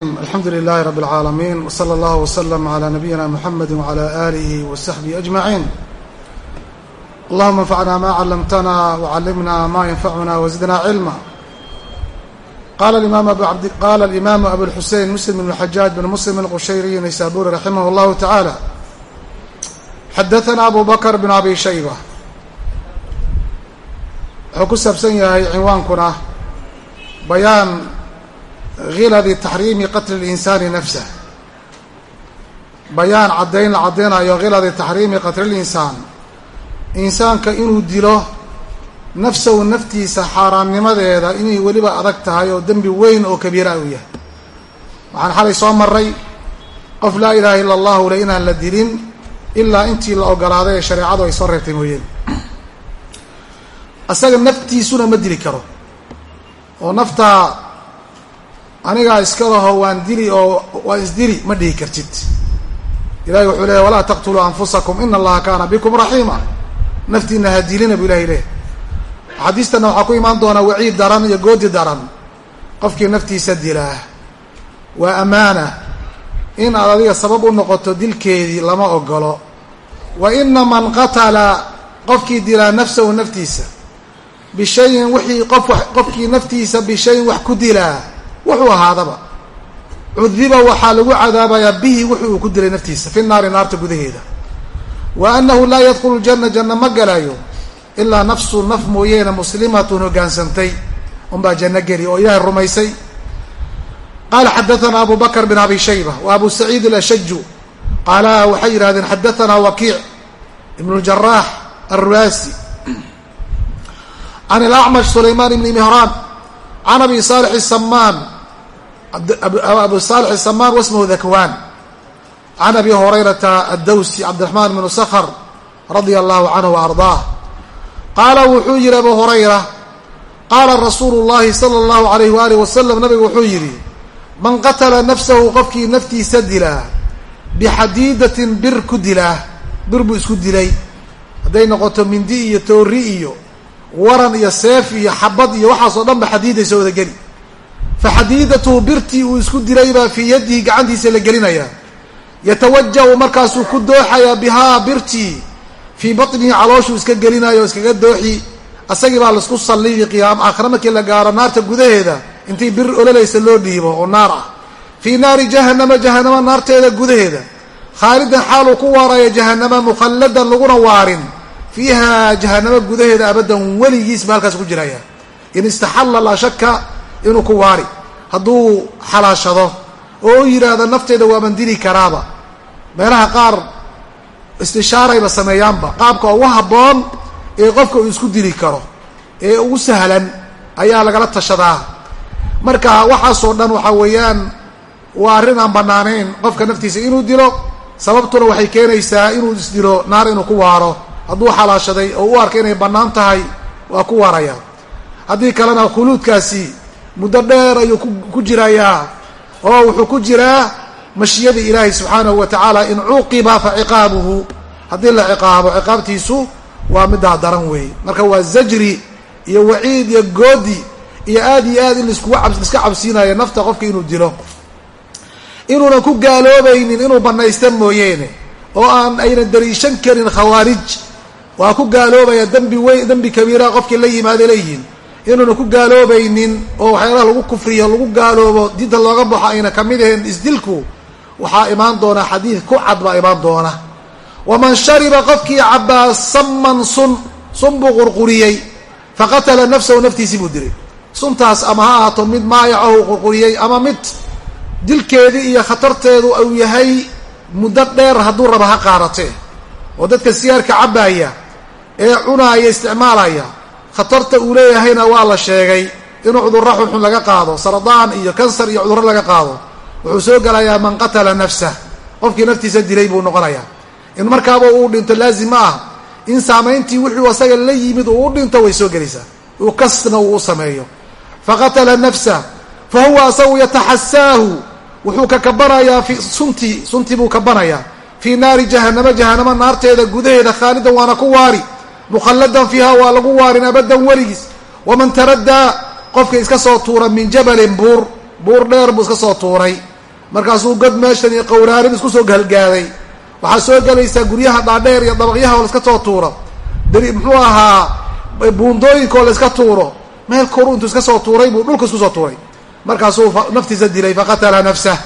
alxamdu lilahi rab اlcaalamiin wslى اllah wslm عlى nabiyina mxamedi wعlى alih wsaxbihi ajmaciin allahuma anfacna ma callamtana wcallimna ma yanfacuna wزidna cilma qala اlimaamu abulxusein muslim bn xajaaj bn muslim اlqushayriy naysaburi raximah اllahu taعalى xadaثna abu bakr bn abi shayba wuxuu ku saabsan yahay cinwaankuna bayaan hiladi taxriimi qatli اlinsaani nafsah bayaan caddayn la caddaynayo khiladi taxriimi qatli linsaan insaanka inuu dilo nafsahu naftiisa xaaraannimadeeda inay weliba adag tahay oo dembi weyn oo kabiira uu yahay waxaan xalay soo maray qof laa ilaaha illa allahu le inaan la dilin ilaa intii la ogolaaday ee shareecadu ay soo reebtay mooyeen asaga naftiisuna ma dili karo oo naftaa anigaa iska laho waan dili oo waan isdili ma dhihi kartid. Ilahi wuxuu leehay walaa taqtuluu anfusakum ina allaha kaana bikum raxiima. Naftiina ha dilina buu ilahay leehay axaadiistana waxaa ku imaan doonaa waciid daran iyo goodi daran qofkii naftiisa dilaa waa ammaana in aad adiga sabab u noqoto dilkeedii lama ogolo wa ina man qatala qofkii dilaa nafsahu naftiisa. Bishayin wixii qof qofkii naftiisa bishayin wax ku dilaa wuxuu ahaadaba. Cudiba waxaa lagu cadaabayaa bihi wuxu uu ku dilay naftiisa fi naari naarta gudaheeda. Wa annahu laa yadkhulu ljana janna ma galayo ilaa nafsu naf mooyeene muslimatun hoggaansantay unbaa janno geli oo ilaahay rumaysay. Qaala xadathana abu bakr bin abi shayba wa abu saciid alashaju qaala waxay yidhahdeen xadathana wakiic ibn اljaraax alruaasi can alacmash sulayman ibni mihraan can abi saalix samaan abu saalix samaan wasmahu dakwaan can abi hurayrata addawsi cabdiraxmaan bnu sakhr radia allahu canhu wa ardaah qaala wuxuu yihi abu hurayra qaala rasuulu llahi sala allahu alayh waalih wasalam nabigu wuxuu yidhi man qatala nafsahu qofkii naftiisa dilaa bixadiidatin bir ku dilaa bir buu isku dilay hadday noqoto mindi iyo toori iyo waran iyo seef iyo xabad iyo waxaasoo dhan ba xadiidaysa wada geli fa xadiidatuhu birtii uu isku dilay baa fii yadihi gacantiisa la gelinayaa yatawaja-u markaasuu ku dooxayaa bihaa birtii fii batnihi calooshuu iska gelinayo iskaga dooxi. Asagii baa la isku salliyi qiyaam aakhira markii la gaaro naarta gudaheeda. Intii bir ololaysa loo dhiibo oo naar ah. Fii naari jahannama jahanama naarteeda gudaheeda. Khaalidan xaaluu ku waaraya jahanama mukhalladan laguna waarin. Fiiha jahanamo gudaheeda abadan weligiis ba halkaas ku jiraya. In istaxalla laa shaka inuu ku waari hadduu xalaashado oo u yidhaahdo nafteeda waaban dili karaaba. Meelaha qaar istishaarayba sameeyaanba qaabka ugu habboon ee qofka uu isku dili karo ee ugu sahlan ayaa lagala tashadaa. Marka waxaasoo dhan waxaa weeyaan waa arrin aan bannaanayn qofka naftiisa inuu dilo sababtuna waxay keenaysaa inuu isdilo naar inuu ku waaro. Hadduu xalaashaday oo u arka inay bannaan tahay waa ku waaraya. Haddii kalena khuluudkaasi muddo dheer ayuu ku jirayaa. Oo wuxuu ku jiraa mashiyadii ilaahi subxaanahu wa tacaala in cuqiba fa ciqaabuhu. Haddii la ciqaabo ciqaabtiisu waa middaa daran weeye marka waa zajri iyo waciid iyo goodi iyo aad iyo aad in laiska cabsiinayo nafta qofka inuu dilo. Inuunan ku gaaloobaynin inuu bannaysta mooyeene. Oo aan aynan dariishan karin khawaarij. Waa ku gaaloobaya dembi weyn dembi kabiira qofkii la yimaada leeyihiin inuuna ku gaaloobaynin oo waxyaalaha lagu kufriyo lagu gaaloobo diinta looga baxo ayna ka mid ahayn isdilku waxaa imaan doona xadiid ku cad baa imaan doona waman shariba qofkii cabaa saman sun sun buu qurquriyey faqatala nafsahu naftiisii buu dilay. Suntaas ama ha ahaato mid maayacahu qurquriyey ama mid dilkeedii iyo khatarteedu uu yahay muddo dheer hadduu raba ha qaadatee. Oo dadka sigaarka cabbaaya ee cunaaya isticmaalaya khatarta uu leeyahayna waa la sheegay inuu cudurro xunxun laga qaado saradaan iyo kansar iyo cudurro laga qaado. Wuxuu soo gelayaa man qatala nafsah qofkii naftiisa dilay buu noqonayaa. In markaaba uu dhinto laazim ma ah in saamayntii wuxuu asaga la yimid uu u dhinto way soo gelaysaa. Uu kasna uu u sameeyo. Faqatala nafsah fa huwa asagu yataxasaahu wuxuu ka kabanayaa fi suntii suntii buu kabanayaa. Fii naari jahanama jahanamo naarteeda gudaheeda khaalidan waana ku waari mukhalladan fiiha waa lagu waarin abadan weligiis waman taraddaa qofka iska soo tuura min jabalin buur buur dheer buu iska soo tuuray markaasuu god meeshan iyo qowraarin isku soo galgaaday waxaa soo gelaysaa guryaha dhaadheer iyo dabaqyaha oo laiska soo tuuro muxuu ahaa buundooyinka oo laiska tuuro meel koru intuu iska soo tuuray buu dhulka isku soo tuuray markaasuu naftiisa dilay faqatala nafsah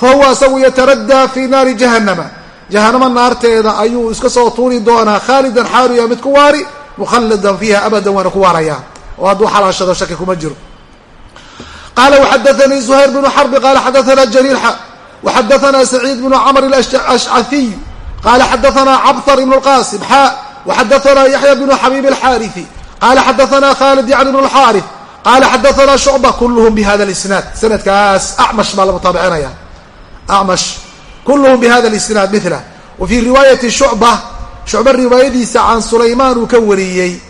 fa huwa isagu yataraddaa fi naari jahannama jahanamo naarteeda ayuu iska soo tuuri doonaa khaalidan xaaluya mid ku waari mukhalidan fiiha abadan waana ku waarayaa oo hadduu xalaashado shaki kuma jiro qala وxadaثnii زhayr بن xرb qala xadaثna jrيr وxadaثna سacيid بن cmr الأشcثiy qala xadaثna cbhr بن الqاsم xا وxadaثna yaحyى بن xabيb الxاriثi qala xadaثna khالد yعni بن الxاriث qala xadaثna شhucبة kulhm bhada الاسناad sanadkaas acmash baa la mutaabicinaya acmash kulluhum bihada isnaad mila wa fii riwaayati shucba shucba riwaayadiisa can sulaymaan uu ka wariyey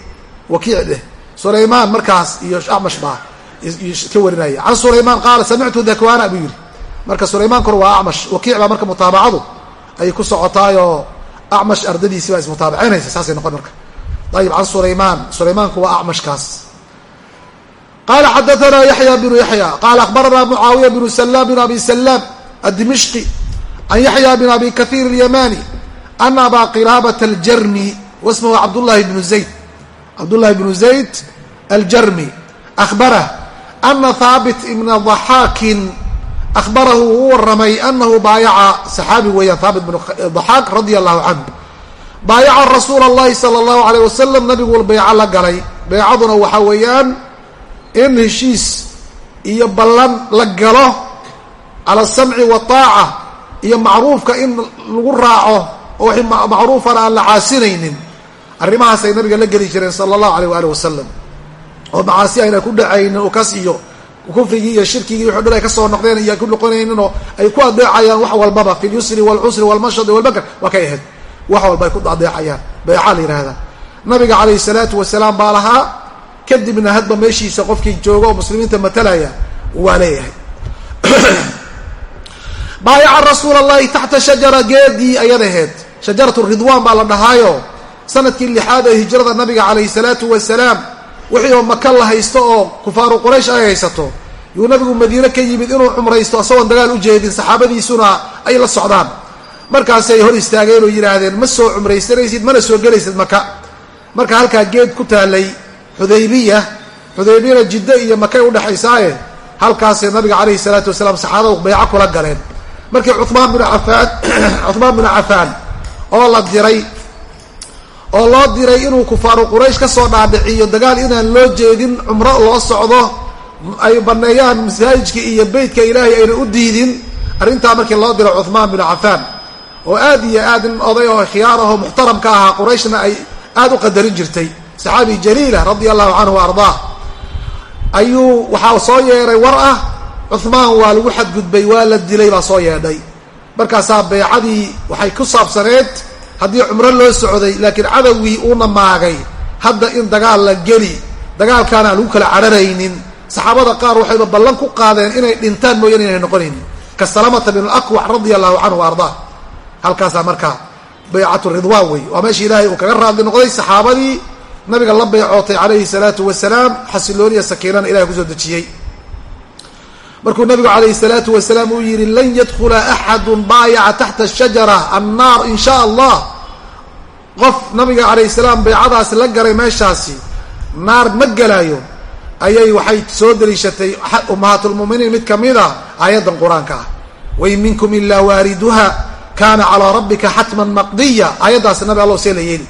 wakiicdeh sulaymaan markaas iyo acmash baa ka warinaya can sulaymaan qaala samictu dakwana buu yidhi marka sulaymaan kor waa acmash wakiic baa marka mutaabacadu ay ku socotaayoo acmash ardadiisi baa ismutaabacinaysa saasay noqon marka ayib can sulaymaan sulaymaanku waa acmashkaas qaala xadaanaa yaxya bnu yaxya qaala akhbaranaa mucaawiya bnu salaam bn abi salaam adimishqi can yaxya bin abi kahiir اlyamani ana abaa qilaabata aljarmi wasmuhu cabdullahi bnu zayd cabdullahi bnu zayd aljarmi ahbarah ana haabit ibna daxaakin ahbarahu uu waramay anahu baayaca saxaabi weeyaan haabit bn daxaak radia allahu canhu baayaca rasuula allahi sala allahu alayh wasalam nabiguu beyco la galay beycaduna waxaa weeyaan in heshiis iyo ballan la galo cala asamci waaaca iyo macruufka in lagu raaco oo wixii macruufana aan la caasinaynin arrimahaasay nabiga la geli jireen sala allahu alayh waali wasalam oo macaasi ayna ku dhacaynin oo kas iyo kufrigii iyo shirkigii wuxuu dhan ay ka soo noqdeen iyo ay ku noqonaynin oo ay ku adeecayaan wax walbaba fi lyusri waalcusri waalmashadi walmakr waa kay ahayd. Wax walba ay ku adeecayaan beecaa la yihahdaa nabiga calayhi salaatu wasalaam baa lahaa kadibna hadba meeshiisa qofkii jooga oo muslimiinta matalaya waa leeyahay baayaca rasuula allahi taxta shajara geedii aheyd shajaratu ridwaan baa la dhahaayo sannadkii lixaad ee hijrada nabiga calayhi salaatu wasalaam wixii oo maka la haysto oo kufaaru quraysh ay haysato yuu nabigu madiine ka yimid inuu cumraysto isagoon dagaal u jeedin saxaabadiisuna ay la socdaan markaasay hor istaageen oo yidhaahdeen ma soo cumraysanaysid mana soo gelaysid maka marka halkaa geed ku taalay xudaybiya xudaybiyana jiddo iyo makay udhexaysaaye halkaasay nabiga calayhi salaatu wasalaam saxaabadu beyco kula galeen markii cumaan binu cafaan cuhmaan binu cafaan oo la diray oo loo diray inuu kufaaru quraysh ka soo dhaadhiciyo dagaal inaan loo jeedin cumro loo socdo ay baneeyaan masaajidka iyo beytka ilaahay ayna u diidin arrintaa markii loo diray cuhmaan binu cafaan oo aad iyo aad in oday oo khiyaar ahoo muxtaramka ahaa qurayshna ay aad u qadarin jirtay. Saxaabi jaliila radia allahu canhu wa ardaah ayuu waxaa soo yeedhay war ah cuhmaan waa lagu xadgudbay waa la dilay baa soo yeedhay. Markaasaa beecadii waxay ku saabsaneed haddii cumro loo socday laakiin cadowgii uuna maagay hadda in dagaal la geli dagaalkaana aan lagu kala cararaynin saxaabada qaar waxayba ballan ku qaadeen inay dhintaan mooyaan inay noqonaynin ka salamata bin alaqwax radia allahu canhu wa ardaa. Halkaasaa markaa baycatu ridwaan wey waa meesha ilaahay uu kaga raadli noqday saxaabadii nabiga la baycootay calayhi salaatu wasalaam xasilooniya sakiinana ilahay ku soo dejiyey markuu nabigu calayhi salaatu wasalaam uu yidhi lan yadkula axadu baayaca taxta shajara annaar in sha allah qof nabiga calayhi salaam baycadaasi la garay meeshaasi naar ma gelaayo ayay waxay soo deliishatay ummahaatulmuminiin mid kamida aayaddan qur'aanka ah. Wain minkum ilaa waariduha kana calaa rabbika xatman maqdiya. Aayaddaasi nabi allo see la yeeli.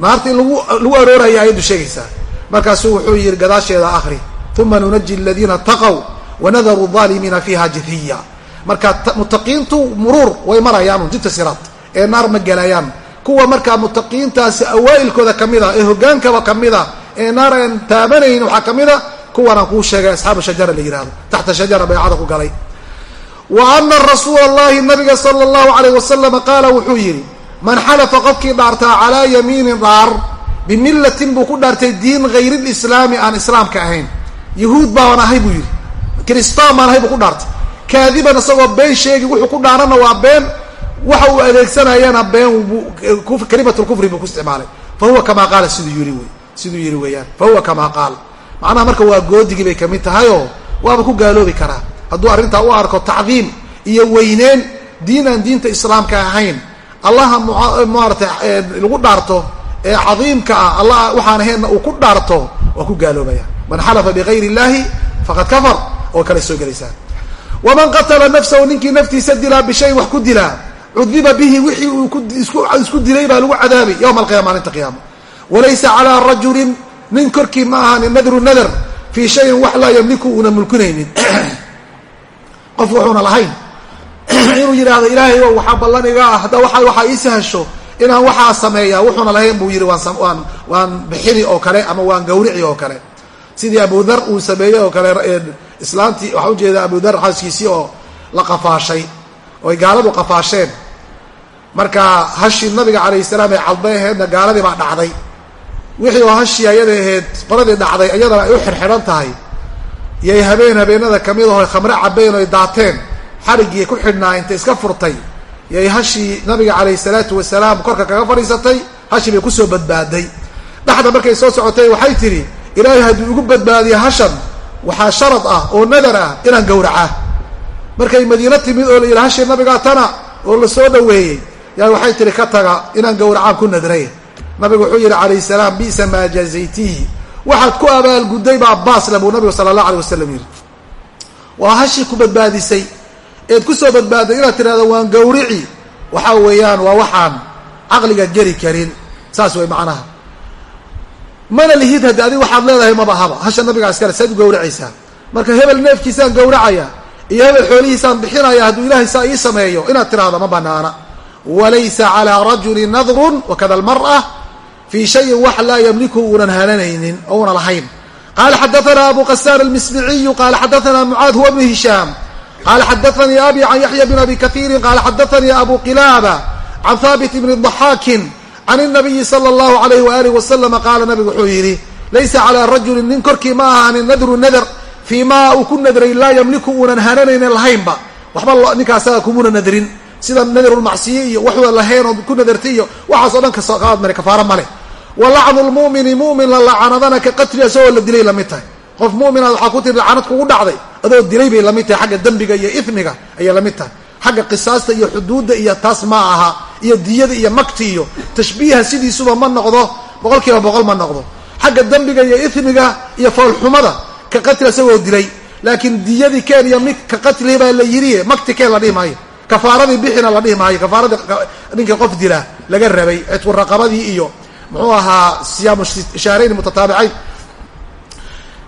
Naarta lagu lagu arooraya ayaddu sheegaysaa. Markaasuu wuxuu yihi gadaasheeda akri uma nunaji aladiina taqow wanadaru aalimiina fiiha jithiya marka mutaqiintu muruur way marayaan jidka siraad ee naar ma gelayaan kuwa markaa mutaqiintaasi awaa'ilkooda ka mid a ee hogaankaba ka mid a ee naar aan taabanayn waxaa ka mid a kuwanaan kuu sheegay asxaabu shajara la yihahdo taxta shajara baycada ku galay wa ana rasuula allahi nabiga sala allahu alayh wasalama qaala wuxuu yidhi man xalafa qofkii dhaartaa calaa yamiinin dhaar bimillatin buu ku dhaartay diin hayri lislaami aan islaamka ahayn yahuud baan ahay buu yidhi kristaan baan ahay buu ku dhaartay. Kaadiban isagoo been sheegi wuxuu ku dhaarana waa been. Waxa uu adeegsanayana been kalimatlkufri buu ku isticmaalay. Fa huwa kamaa qaala siduu yii wy siduu yidhi weeyaan. Fa huwa kamaa qaal macnaha marka waa goodigii bay ka mid tahayoo waaba ku gaaloobi karaa. Hadduu arrintaa u arko tacdiim iyo weyneen diin aan diinta islaamka ahayn allaha maarata lagu dhaarto ee cadiimka ah allah waxaan ahaynna uu ku dhaarto waa ku gaaloobaya man xalafa bigayr illahi faqad kafar oo kale soo gelaysaa waman qatala nafsahu ninkii naftiisa dilaa bishayin wax ku dilaa cudiba bihi wixii uu isku dilay baa lagu cadaabay yowma alqiyama maalinta qiyaama walaysa calaa rajulin nin korkii ma ahanin nadru nadar fii shayin wax laa yamliku uuna mulkinaynin qof wuxuuna lahayn inuu yidhaahdo ilaahay o waxaa ballan ah hadda waa waxaa ii sahasho inaan waxaa sameeyaa. Wuxuuna lahayn buu yidhi waan waan bixini oo kale ama waan gawrici oo kale. Sidii abudar uu sameeyey oo kale islaantii waxaa ujeeda abudar xaaskiisii oo la qafaashay oy gaaladu qafaasheen. Marka hashii nabiga calayh salaam ee cadbay aheedna gaaladii baa dhacday. Wixii oo hashii ayada aheyd qoladii dhacday iyadana ay u xirxidhan tahay. Yay habeen habeenada ka mid aho khamre cabeen oy daateen. Xariggii ku xidhnaa intay iska furtay. Yay hashii nabiga calayh salaatu wasalaam korka kaga fadhiisatay hashii bay ku soo badbaaday. Dhexda markay soo socotay waxay tidhi ilaahay hadduu igu badbaadiya hashan waxaa sharad ah oo nadar ah inaan gowracaa. Markay madiino timid oo la yidhi hashii nabigaa tana oo la soo dhaweeyey yaa waxay tihi ka taga inaan gowracaan ku nadray. Nabigu wuxuu yidhi calayh salaam bisa maa jazaytihi waxaad ku abaalgudday baa baasle buu nabigu sala allah alay wasalam yidhi. Waa hashii ku badbaadisay. Eed ku soo badbaaday inaad tidhahdo waan gawrici waxaa weeyaan waa waxaan caqliga geli karin. Saas way macnaha mana lihid haddi adig waxaad leedahay maba haba. Hasha nabigaa iskale saad u gawracaysaa marka hebel neefkiisaan gawracaya iyo hebel xoolihiisaan bixinaya hadduu ilaahay saa ii sameeyo inaad tidhahdo ma banaana. Walaysa calaa rajuli nadrun wakada almar'a fii shayin wax laa yamliku uunan halanaynin oo lahayn. Qala xadaana abu qasaan almisbiciyu qala xadaana mucaad huwa bnu hishaam qala xadaanii abi can yaxya bn abi kaiirin qala xadaanii abu qilaaba can haabit bni daxaakin can inabiyi sala allahu calayhi waaalih wasalama qaala nabigu wuxuu yidhi laysa calaa rajuli nin korkii ma ahani nadru nadar fii maa uu ku nadray laa yamliku uunan hananaynin lahaynba waxba ninka kumuna nadrin sida nadarulmacsiye iyo waxwa lahayn oo ku nadartay iyo waxaas oo dhan kasooqaad mare kafaaro male wa lacnu lmu'mini mu'min la lacanadana ka qatli asagoo la dilay la mid tahay qof mu'minaad waxaa ku tiri lacanad kugu dhacday adoo dilay bay la mid tahay xagga dembiga iyo ifniga ayay la mid tahay xagga qisaasta iyo xuduudda iyo taas ma aha iyo diyada iyo makti iyo tashbiiha sidiisuba ma noqdo boqol kiiba boqol ma noqdo. Xagga dembiga iyo ifmiga iyo foolxumada ka qatli isagoo dilay laakiin diyadii keen iyo mid ka qatli baa la yidhi makti keen la dhihi maayo. Kafaaradii bixina la dhihi maayo kafaaradii ninkii qof dila laga rabay cidku raqabadii iyo muxuu ahaa siyaamu shaarayn mutataabicayn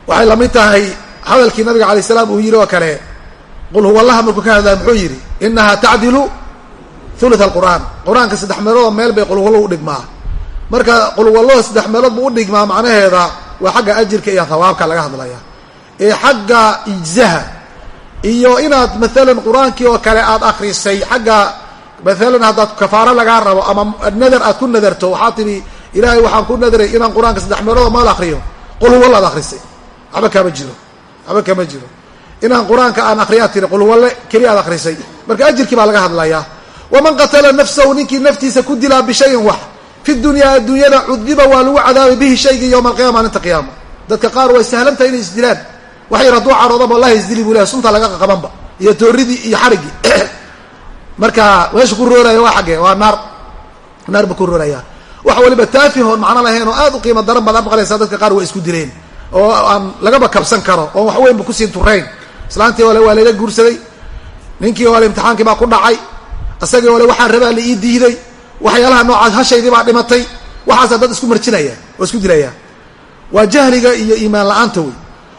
waxay la mid tahay hadalkii nabiga alay salaam uu yidhi oo kale qul huwa allaha markuu ka hadlaya muxuu yidhi inaha tacdilu thuluth alqur'aan qur'aanka saddex meeloodoo meel bay qulwallo udhigmaa marka qulwalloha saddex meelood buu udhigmaa macnaheeda waa xagga ajirka iyo hawaabka laga hadlaya. Ee xagga ijzaha iyo inaad maalan qur'aankii oo kale aad akrisay xagga maalan haddaad kafaaro lagaa rabo ama nadar aad ku nadarto waxaad tihi ilaahay waxaan ku nadaray inaan qur'aanka saddex meelood maal akriyo qul huwalla ad akrisay waxba kama jiro. Waxba kama jiro. Inaan qur'aanka aan akriyaad tiri qul huwalle keliya aad akrisay marka ajirkii baa laga hadlayaa waman qatala nafsahu ninkii naftiisa ku dilaa bishayin wax fi dunyaa adduunyada cudiba waa lagu cadaabay bihi shaygii yowma alqiyama maalinta qiyaama dadka qaar way sahlantahay inay isdilaan wax yar hadduu caroodaba wallahi isdili buu lehay sunta laga qabanba iyo tooridii iyo xariggii marka meesha ku rooraya waa xaggee waa naar naar buu ku rooraya wax waliba taafihoon macno lahayn oo aad u qiimo daran baad maqlaysaa dadka qaar waa isku dileen oo aan lagaba kabsan karo oon wax weynba ku sii turayn islaantii waa layla guursaday ninkii ole imtixaankii baa ku dhacay isagii ole waxaan rabaa la ii diiday. Waxyaalaha noocaas hashaydii baa dhimatay. Waxaasaa dad isku marjinaya oo isku dilaya waa jahliga iyo iimaan la'aanta wey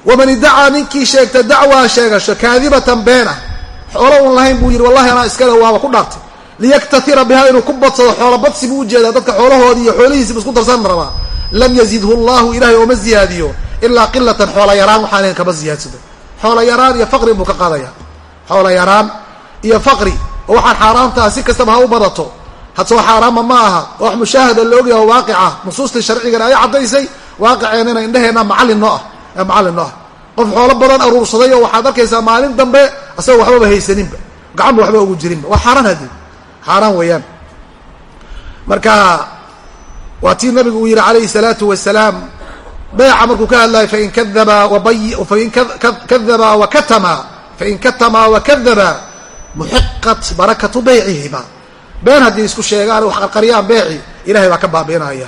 waman idacaa ninkii sheegta dacwaa sheegasho kaadibatan been ah xoolo un lahayn buu yidhi wallahi anaa iskale waaba ku dhaartay. Liyaktaira bihaa inuu ku badsado xoolo badsi buu u jeedaa dadka xoolahoodii iyo xoolihiisiba isku darsan rabaa. Lam yazidhu llahu ilahay ooma ziyaadiyo ilaa qilatan xoola yaraan waxaan kama ziyaadsado xoola yaraan iyo faqri buu ka qaadaya. Xoola yaraan iyo faqri oo waxaan xaaraamtaha si kastaba ha u badato. Hadsoo xaaraama ma aha. Oo wax mushaahada la ogyaha o waaqica nusuustii sharcigana ay caddaysay. Waaqiceenina indheheenna macallin noo ah. Macallin noo ah. Qof xoolo badan aruursaday oo waxaad arkaysaa maalin dambe asagoo waxbaba haysaninba. Gacanba waxba ugu jirinba. Waa xaaraan haddii xaaraan weeyaan. Marka waa tii nabigu uu yihi calayhi salaatu wasalaam beeca markuu ka hadlayo fain kadaba wabayi fain kadaba wakatama fain katamaa wakadaba muxiqat barakatu baycihima been haddii isku sheegaan wax qarqariyaan beeci ilahay baa ka baabi'inaya.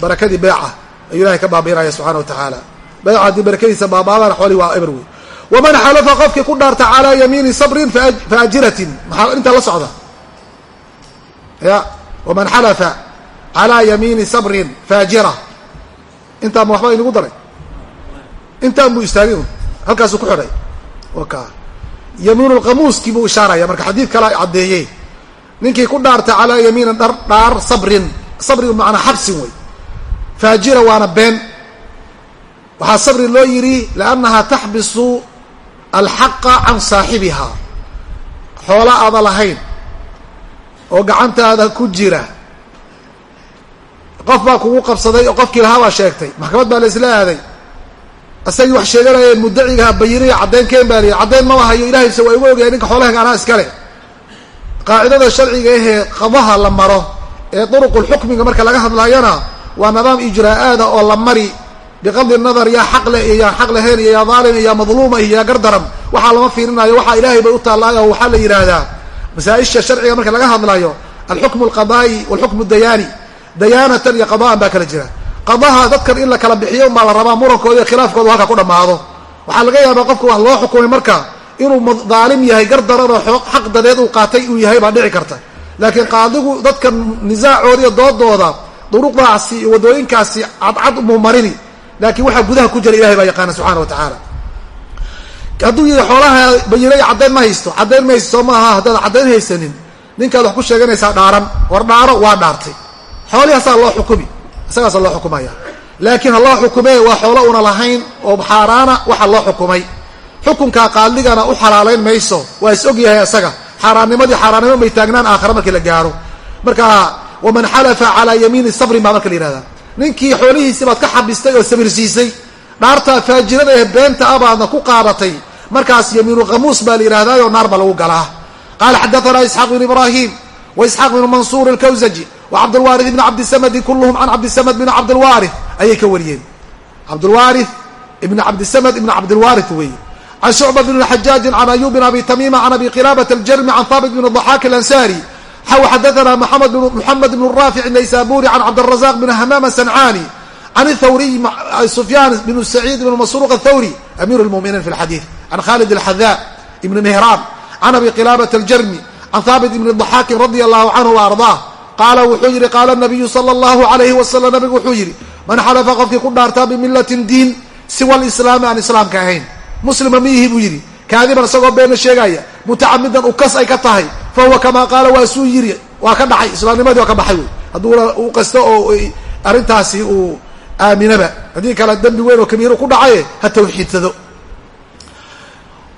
Barakadii beeca ayuu ilahay ka baabi'inaya subxana wa tacaala. Beeca haddii barakadiisa baabaabaan xoolii waa eber wey waman xalafa qofkii ku dhaarta calaa yamiini sabrin faajiratin maxaa intaa la socda? Ya waman xalafa calaa yamiini sabrin faajira intaa ma waxba inagu daray? Intaan buu istaagay halkaasuu ku xidhay. Waka yamiin lqamuuskii buu ishaaraya. Marka xadiid kala caddeeyey ninkii ku dhaarta calaa yamiinin dhar dhaar sabrin. Sabrigu macnaa xabsin wey. Faajira waana been. Waxaa sabri loo yidhi liannahaa taxbisu alxaqa can saaxibiha xoola aada lahayn oo gacantaada ku jira qof baa kugu qabsaday oo qofkii lahaa baa sheegtay. Maxkamad baa la isla aaday isagii wax sheeganayeen mudacigaha bayinaya caddayn baa liyi caddayn maba hayo ilahayse waa igu ogyahay ninka xoolahaga anaa iskale qaacidada sharciga ahee qadaha la maro ee duruqulxukmiga marka laga hadlaayana waa nidaam ijraa'aada oo la mari. Biqadli nadar yaa xaq leh iyo yaa xaq lahayn iyo yaa dhaalim iyo yaa madluuma iyo yaa gardaran waxaa lama fiirinayo waxaa ilaahay bay u taallaayo waxaa la yidhaahdaa masaa-isha sharciga marka laga hadlayo alxukmu alqadaa'i walxukmu dayaani dayaanatan iyo qada'an baa kala jira qadaha dadkan in la kala bixiyo unbaa la rabaa murankooda iyo khilaafkooda halka ku dhammaado. Waxaa laga yaabaa qofka wax loo xukumay marka inuu daalim yahay gardaran oo xaq dadeed uu qaatay uu yahay baa dhici karta. Laakiin qaadigu dadkan nisaacooda iyo doodooda duruqdaasi iyo waddooyinkaasi cadcad umuu marini. Laakiin waxaa gudaha ku jira ilahay baa yaqaana subxana wa tacaala. Hadduu yihi xoolaha bayinay caddayn ma haysto caddayn ma haysto soo maaha haddaad caddayn haysanin ninkaad wax ku sheeganaysaa dhaaran war dhaaro waa dhaartay. Xoolihii asaa loo xukumi isagaasa loo xukumaya. Laakiin ha loo xukumee waa xoolo una lahayn oo xaaraana waxa loo xukumay. Xukunkaa qaadigana u xalaalayn mayso waa is og yahay isaga xaaraannimadii xaaraannimo may taagnaan aakhara markii la gaaro. Marka waman xalafa calaa yamiini sabrin baa marka la yihahdaa ninkii xoolihiisii baad ka xabistay oo sabirsiisay dhaartaa faajirada ee beenta ah baadna ku qaadatay markaas yamiinu khamuus baa la yidhahdaayo naar baa lagu galaa. Qaala xadaanaa isxaaq bn ibraahim wa isxaaq bn mansuur alkawsaji wa cabdulwaari ibn cabdisamadi kulluhum can cabdisamad bn cabdilwaari ayay ka wariyeen cabdulwaari ibn cabdisamad ibn cabdilwaari weeye can shucba bn xajaajin can ayub bn abi tamiima can abi qilaabat aljarmi can haabit bn daxaak alansari xaw xadaana muxamed bn raafic naysaburi can cabdirazaq bn hamaam sancaani can thawriy sufyaan bn saciid bn masruq athawri amiir lmuminiin fi lxadiid can khalid alxadaa ibn mihraan can abi qilaabat aljarmi can haabit ibn daxaakin radia allahu canhu wa ardaa qaala wuxuu yihi qaala nabiyu sala allahu alayhi wasalam nabigu wuxuu yihi man xalafa qofkii ku dhaartaa bimilatin diin siwa lislaami aan islaamka ahayn muslima miyihi buu yidhi kaadiban isagoo beena sheegaya mutacamidan ukas ay ka tahay fa huwa kamaa qaala waa suu yiri waa ka dhacay islaamnimadii waa ka baxay wey hadduuna uu qasto oo arrintaasi uu aaminaba haddii kale dembi weyn oo kabiiru ku dhacaye ha tawxiidsado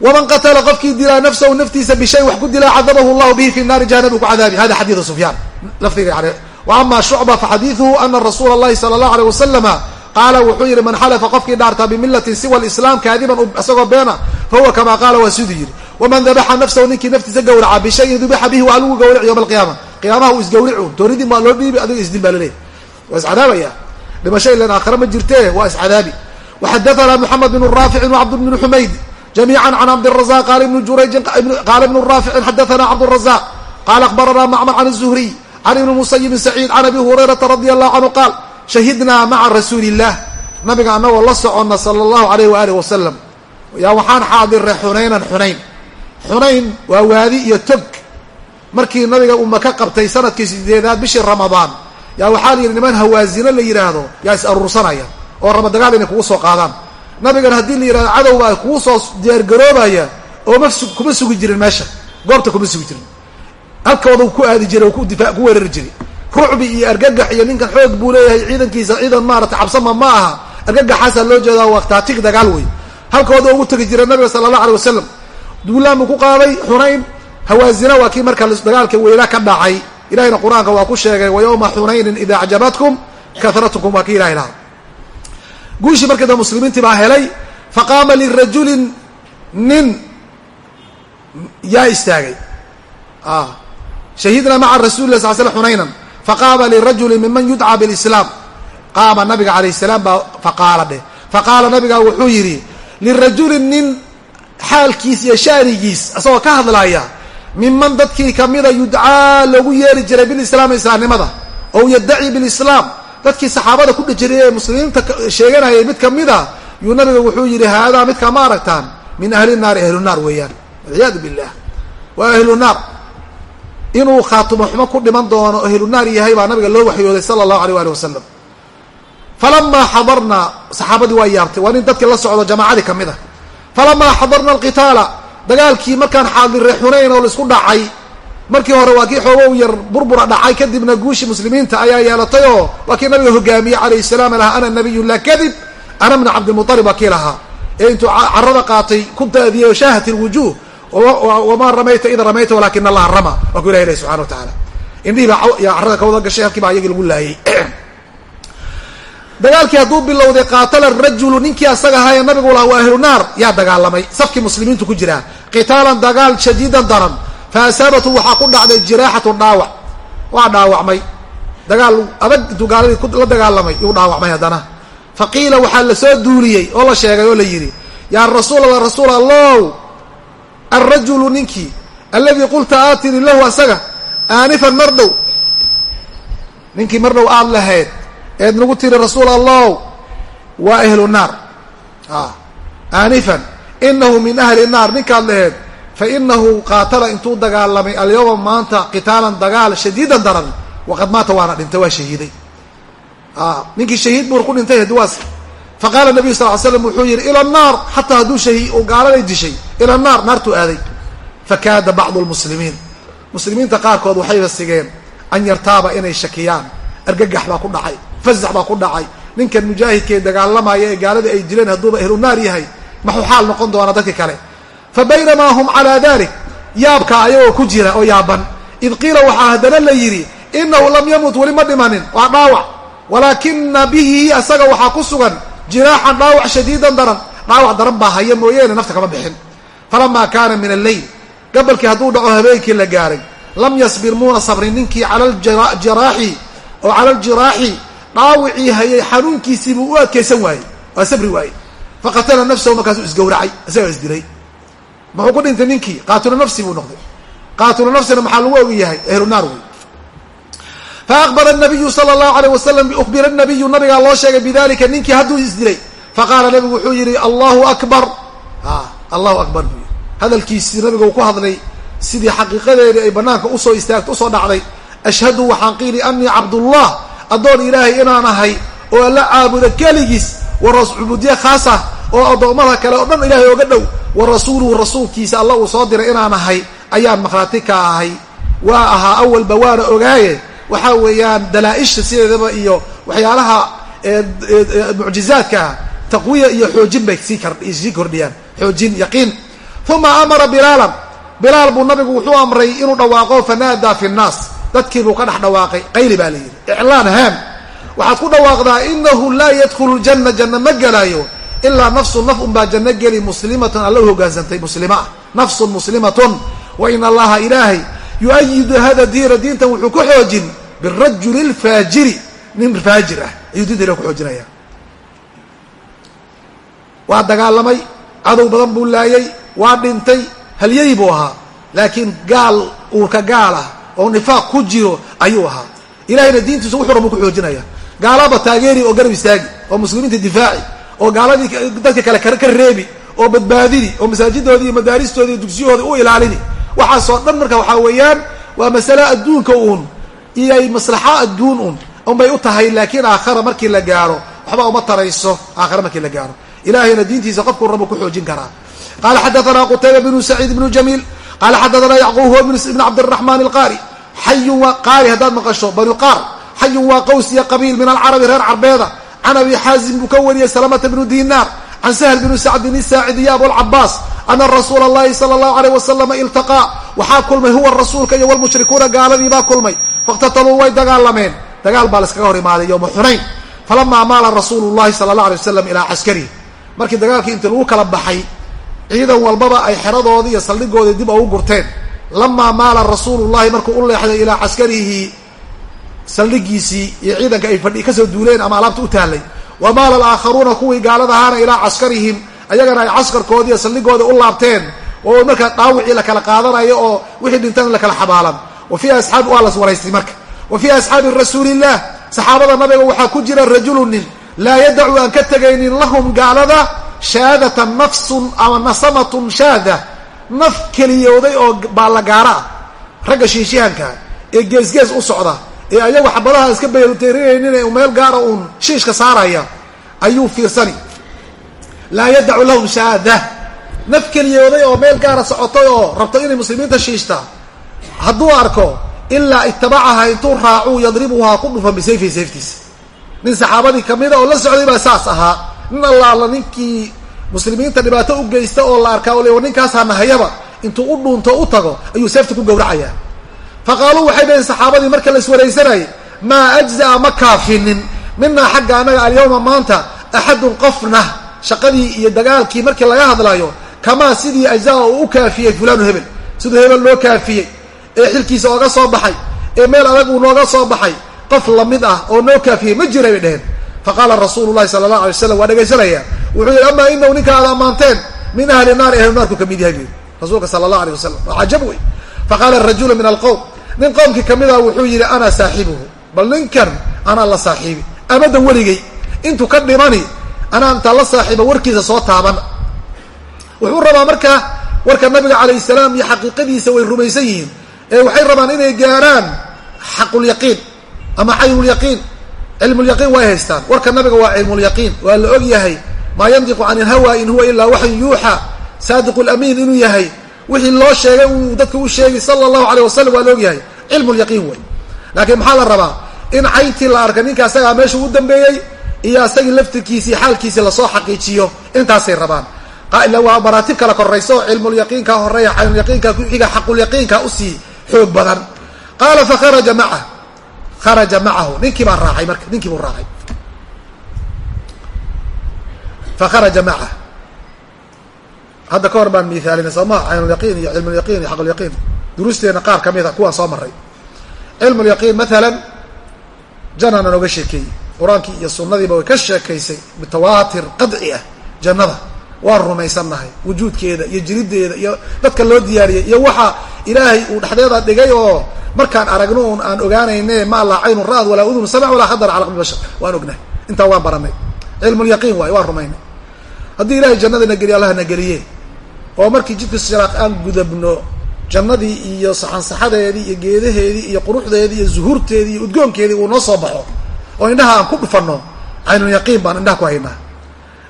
waman qatala qofkii dilaa nafsahu naftiisa bishay wax ku dilaa cadabahu llahu bihi fi naari jahanam ku cadaabi hada xadiidu sufyaan lafdiga yani wa ama shucba faxadiiduhu ana rasuula allahi sala allahu aleyh wasalama qaala wuxuu yidhi man xalafa qofkii dhaartaa bimillatin siwa lislaam kaadiban isagoo beena fa huwa kamaa qaala waa siduu yidhi waman dabaxa nafsahu ninkii naftiisa gawraca bishayin dubixa bihi waa lagu gawric yowma alqiyaama qiyaamaha uu isgawricu dooridii maa loo dhiibi adigo isdil baa laleeyahy waa iscadaabaya dhimasho ilan aakhira ma jirtee waa iscadaabi waxadaanaa moxamed binu raaficin wacbd bnu xumayd jamiica can cabdirazaq qaala ibnu jurayjin qaala ibnu raaficin xadaana cabdurazaq qaala akhbarana macmar can zuhriy can ibni musayibin saciid can abi hurayrata radi allahu canhu qaal shahidnaa maca rasuuli illah nabiga anagoo la soconna sala allahu alayh waaalih wasalam yaa waxaan xaadirray xunaynan xunayn xunayn waa waadi iyo tog markii nabiga uu maka qabtay sannadkii sideedaad bishii ramadaan yaa waxaa la yidhi niman hawaasino la yidhaahdo yaa is aruursanaya oo ramadagaal inay kugu soo qaadaan nabigana haddii la yidhahdo cadowbaa kugu soo diyaargaroobaya ooma kuma sugi jirin meesha. Goobta kuma sugi jirin. Halkooda ku aadi jiray oo ku weerari jiray. Rucbi iyo argagax iyo ninkan xoog buu leeyahay ciidankiisa ciidan maarata cabsama ma aha. Argagaxaasaa loo jeedaa waa taatig dagaal wey halkooda ugu tegi jiray nabiga sala allah alay wasalam duulaan buu ku qaaday xunayn hawaazina waa kii marka dagaalka weyla ka dhacay. Ilahayna qur'aanka waa ku sheegay wa yowma xunaynin ida acjabatkum karatkum waa kii ilahay lahaa guushii markii da muslimiintii baa helay faqaama lirajulin nin yaa istaagay. Shahidna maca rasuli lah sal sl xunaynan faqaama lirajuli miman yudcaa bilislaam. Qaama nabiga calayh salaam baa faqaala dheh. Faqaala nabiga wuxuu yidhi lirajulin nin xaalkiis iyo shaanigiis asagoo ka hadlaya miman dadkii kamida yudcaa loogu yeeri jiray bilislaami islaamnimada ow yaddaci bilislaam dadkii saxaabada ku dhijiray ee muslimiinta sheeganayay mid kamida yuu nabiga wuxuu yidhi haadaa midkaa ma aragtaan? Min ahli naari ahlunaar weeyaan. Walciyaadu billah waa ahlu naar. Inuu khaatumo xumo ku dhiman doono ahlunaar yahay baa nabiga loo waxyooday sala allahu aleyh waali wasalam falamaa xadarnaa saxaabadii waa yaabtay waa nin dadkii la socdo jamaacadii ka mid a falamaa xadarna alqitaala dagaalkii markaan xaadirray xunayn oo la isku dhacay markii hore waa kii xoogow yar burbura dhacay kadibna guushii muslimiinta ayaa yeelatay oo waa kii nabiga hogaamiyey calayhi salaam lahaa ana nabiyu laa kadib ana bna cabdilmualib waa kii lahaa. Ee intuu carada qaatay ku daadiyey shaahat lwujuh wamaa ramayta ida ramayta walakina allaha rama waa ku ilah ilahi subxana wa tacaala. Indhihii yaa carada ka wada gashay halkii baa iyagii lagu laayay. Dagaalkii hadduu bilowday qaatala rajulu ninkii asaga ahaa ee nabigu lahaa waa ahlu naar. Yaa dagaalamay safkii muslimiintu ku jiraa. Qitaalan dagaal shadiidan daran fa asaabatu waxaa ku dhacday jiraaxatu dhaawac waa dhaawacmay dagaal adag gaaladii la dagaalamay yuu dhaawacmay haddana fa qiila waxaa la soo duuliyey oo la sheegay oo la yidhi yaa rasuul allah rasuul allow alrajulu ninkii alladii qulta aatini lahu asaga aanifan mar dhow ninkii mar dhow aada lahayd eed nagu tiri rasuul allow waa ahlu naar aanifan inahu min ahli naar ninkaad laheed fa inahu qaatala intuu dagaalamay alyawma maanta qitaalan dagaal shadiidan daran waqad maata waana dhintay waa shahiiday ninkii shahiid buuna ku dhintay hadiwaas faqaala nabiyu sal ly slam wuxuu yidhi ila naar xataa hadduu gaaladay dishay ila naar naartuu aaday fakaada bacdu lmuslimiin muslimiinta qaarkood waxayba sigeen an yartaaba inay shakiyaan argagax baa ku dhacay fasax baa ku dhacay ninkan mujaahidkaee dagaalamaya ee gaalada ay dileen hadduuba ehlu naar yahay maxuu xaal noqon doona dadki kale fa baynamaa hum calaa dalik yaabka ayagoo ku jira oo yaaban id qiila waxaa haddana la yidhi inahu lam yamut weli ma dhimanin waa dhaawac walaakina bihi asaga waxaa ku sugan jiraaxan dhaawac shadiidan daran dhaawac daran baa haya mooyeene nafta kama bixin falamaa kaana min alleyl gabalkii hadduu dhaco habeenkii la gaaray lam yasbir muuna sabrin ninkii cala ljiraaxi oo cala ljiraaxi dhaawicii hayay xanuunkiisii buu u adkaysan waayey waa sabri waayey faqatala nafsahu markaasuu isgowracay isagoo isdilay muxuu ku dhintay ninkii? Qaatilu nafsi buu noqday. Qaatilu nafsina maxaa lagu ogi yahay? Ehlu naar wey faaqbara nabiyu sala allahu alayh wasalam ukbira nabiyu nabigaa loo sheegay bidalika ninkii hadduu isdilay faqaala nabigu wuxuu yihi allahu akbar. Allahu akbar buu yii hadalkiisii nabiga uu ku hadlay sidii xaqiiqadeedii ay banaanka u soo istaagto u soo dhacday ashhadu waxaan qiili anii cabdullah addoon ilaahay inaan ahay oo alla caabuda keligiis wacubudiye khaas ah oo addoommada kale oo dhan ilaahay oga dhow wa rasuuluhu rasuulkiisa alla uu soo diray inaan ahay ayaan makhraati ka ahay. Waa ahaa awalba waana ogaaye. Waxaa weeyaan dalaa-isha sideedaba iyo waxyaalaha mucjizaadkaa taqwiya iyo xoojin bay sii kordhiyaan. Xoojin yaqiin. Uma amara bilaalan. Bilaal buu nabigu wuxuu amray inuu dhawaaqo fanaadaa fi nnaas. Dadkii buu ka dhex dhawaaqay qayli baa la yidhi. Iclaan haam waxaad ku dhawaaqdaa inahu laa yadkhulu ljanna janna ma gelaayo ilaa nafsun naf unbaa janno geli muslimatun alla u hogaansantay muslima. Ah nafsun muslimatun. Wa in allaha ilaahay yu-ayidu hada diina diintan wuxuu ku xoojin birajuli lfaajiri. Nin faajir ah ayuu diinta ilah ku xoojinaya. Waa dagaalamay cadow badan buu laayay waa dhintay halyey buu ahaa. Laakiin gaal uurka gaal ah oo nifaaq ku jiro ayuu ahaa. Ilahayna diintiisa wuxuu rabuu ku xoojinaya. Gaalaba taageeri oo garab istaagi oo muslimiinta difaaci oo gaaladii dadka kale ka reebi oo badbaadini oo masaajidoodii iyo madaaristoodii iyo u ilaalini. Waxaasoo dhan marka waxaa weeyaan waa masale adduunka uun iyo ay maslaxo adduun un unbay u tahay laakiin aakhara markii la gaaro waxba uma tarayso aakhara markii la gaaro. Ilahayna diintiisa qofkuu rabu ku xoojin karaa. Qala xadaana qutayba bnu saciid bnu jamiil qala xadaana yacquub huwa ibn cabdiraxman alqari xayun waa qaari haddaad maqasho banu qaar xayun waa qaws iyo qabiil min alcarabi reer carbeeda can abi xaazim buu ka wariyey salamata bnu dinaar can sahl bni sacdin isaacidiya abulcabaas ana rasuula allahi sala allahu aleyh wasalama iltaqaa waxaa kulmay huwa rasuulka iyo walmushrikuuna gaaladiibaa kulmay fakhtataluu way dagaalameen dagaal baa laskaga hor imaaday yowma xunayn falamaa maala rasuulu llahi sala allah alay wasalam ilaa caskarihi markii dagaalkii intii lagu kala baxay ciidan walbaba ay xeradoodii iyo saldhigoodii dib ugu gurteen lamaa maala rasuulu llahi markuu u leexday ilaa caskarihi saldhigiisii iyo ciidanka ay fadhi ka soo duuleen ama alaabta u taallay. Wa maala alaakharuuna kuwii gaaladahaana ilaa caskarihim ayagana ay caskarkoodii saldhigooda u laabteen oo markaa dhaawicii la kala qaadanayo oo wixii dhintan la kala xabaalan. Wa fii asxaabi waa las waraystay marka. Wa fii asxaabi rasuuliillah saxaabada nabiga waxaa ku jira rajulu nin laa yadacu aan ka tegaynin lahum gaalada shaadatan nafsun ama nasamatun shaada. Naf keliyooday oo baallagaara ah ragga shiishihanka ee geesgees u socda ee ayagu xabadaha iska bayruteerinaynin ee meel gaara uun shiishka saaraya ayuu fiirsani. Laa yadacu lahum shaada naf keliyooday oo meel gaara socotay oo rabto inay muslimiinta shiishta hadduu arko ilaa itabacaha intuu raacuu yadribuhaa ku dhufan bisayfi sayftiisa nin saxaabadii kamida oo la socday baa saas ahaa. Nin allaala ninkii muslimiinta dhibaato u geysta oo la arkaa o ninkaasa nahayaba. Intuu u dhuunto u tago ayuu seefta ku gowracayaa fa qaaluu waxay dhaheen saxaabadii marka la iswaraysanayay maa ajza'a ma kaafinin minaa xagga annaga alyawma maanta axadun qofna shaqadii iyo dagaalkii markii laga hadlayo kamaa sidii ajzaa uu u kaafiyey fulaanu hebel siduu hebel loo kaafiyey ee xilkiisa ooga soo baxay ee meel adag uu nooga soo baxay qof la mid ah oo noo kaafiyey ma jira bay dheheen faqaala rasuulu llahi sala allah alay waslam waa dhegaysanaya wuxuu yihi amaa inahu ninka aad ammaanteen min ahli naari ahlu naarku ka mid yahay bu rasuulka sala allah aleyh wasalam waa cajab wey faqaala rajulu min alqowm nin qowmkii ka mid ah wuxuu yihi ana saaxibuhu bal ninkan anaa la saaxiibi. Abadan weligay intuu ka dhimani anaa intaa la saaxiiba warkiisa soo taaban. Wuxuu rabaa marka warka nabiga calayh salaam iyo xaqiiqadiisa way rumaysan yihiin ee waxay rabaan inay gaarhaan xaqulyaqiin ama caynulyaqiin cilmulyaqiin way haystaan. Warka nabiga waa cilmulyaqiin waa la og yahay maa yandiqu can ilhawa in huwa ilaa waxyu yuuxa saadiqu lamiin inuu yahay wixii loo sheegay uu dadka u sheegay sala allahu aleyh wasalam waa la og yahay cilmulyaqiin wey laakiin maxaa la rabaa? In cayntii la arka ninka asagaa meesha u dambeeyey iyo asagii laftirkiisii xaalkiisii la soo xaqiijiyo intaasay rabaan. Waa maraatib kala korayso oo cilmulyaqiinka horreeya caynulyaqiinka kuxiga xaqulyaqiinka u sii xoog badan. Qaala fakharaja macah kharaja macahu. Ninkii baa raacay marka ninkii buu raacay. Fakharaja macah hadda ka hor baan miaalina soo maa caynulyaqiin iyo cilmulyaqiin iyo xaqulyaqiin. Duruusteena qaar ka mid a kuwaan soo maray cilmulyaqiin maalan janana nooga sheekeeyey. Qur'aankii iyo sunadiiba way ka sheekaysay bitawaatir qadci ah jannada. Waan rumaysannahay wujuudkeeda iyo jirideeda iyo dadka loo diyaariyey iyo waxa ilaahay uu dhexdeeda dhigay oo markaan aragno un aan ogaanayne maa laa caynun ra'ad walaa udun samc walaa khadar cala qalbi waan ognahay intaa waan baranay cilmulyaqiin waayo waan rumaynay. Haddii ilahay jannadana geliyo allah na geliye oo markii jidka siraaq aan gudabno jannadii iyo saxansaxadeedii iyo geedaheedii iyo quruxdeedii iyo zuhuurteedii iyo udgoonkeedii uu noo soo baxo oo indhaha aan ku dhufanno. Caynulyaqiin baan indhaha ku haynaa.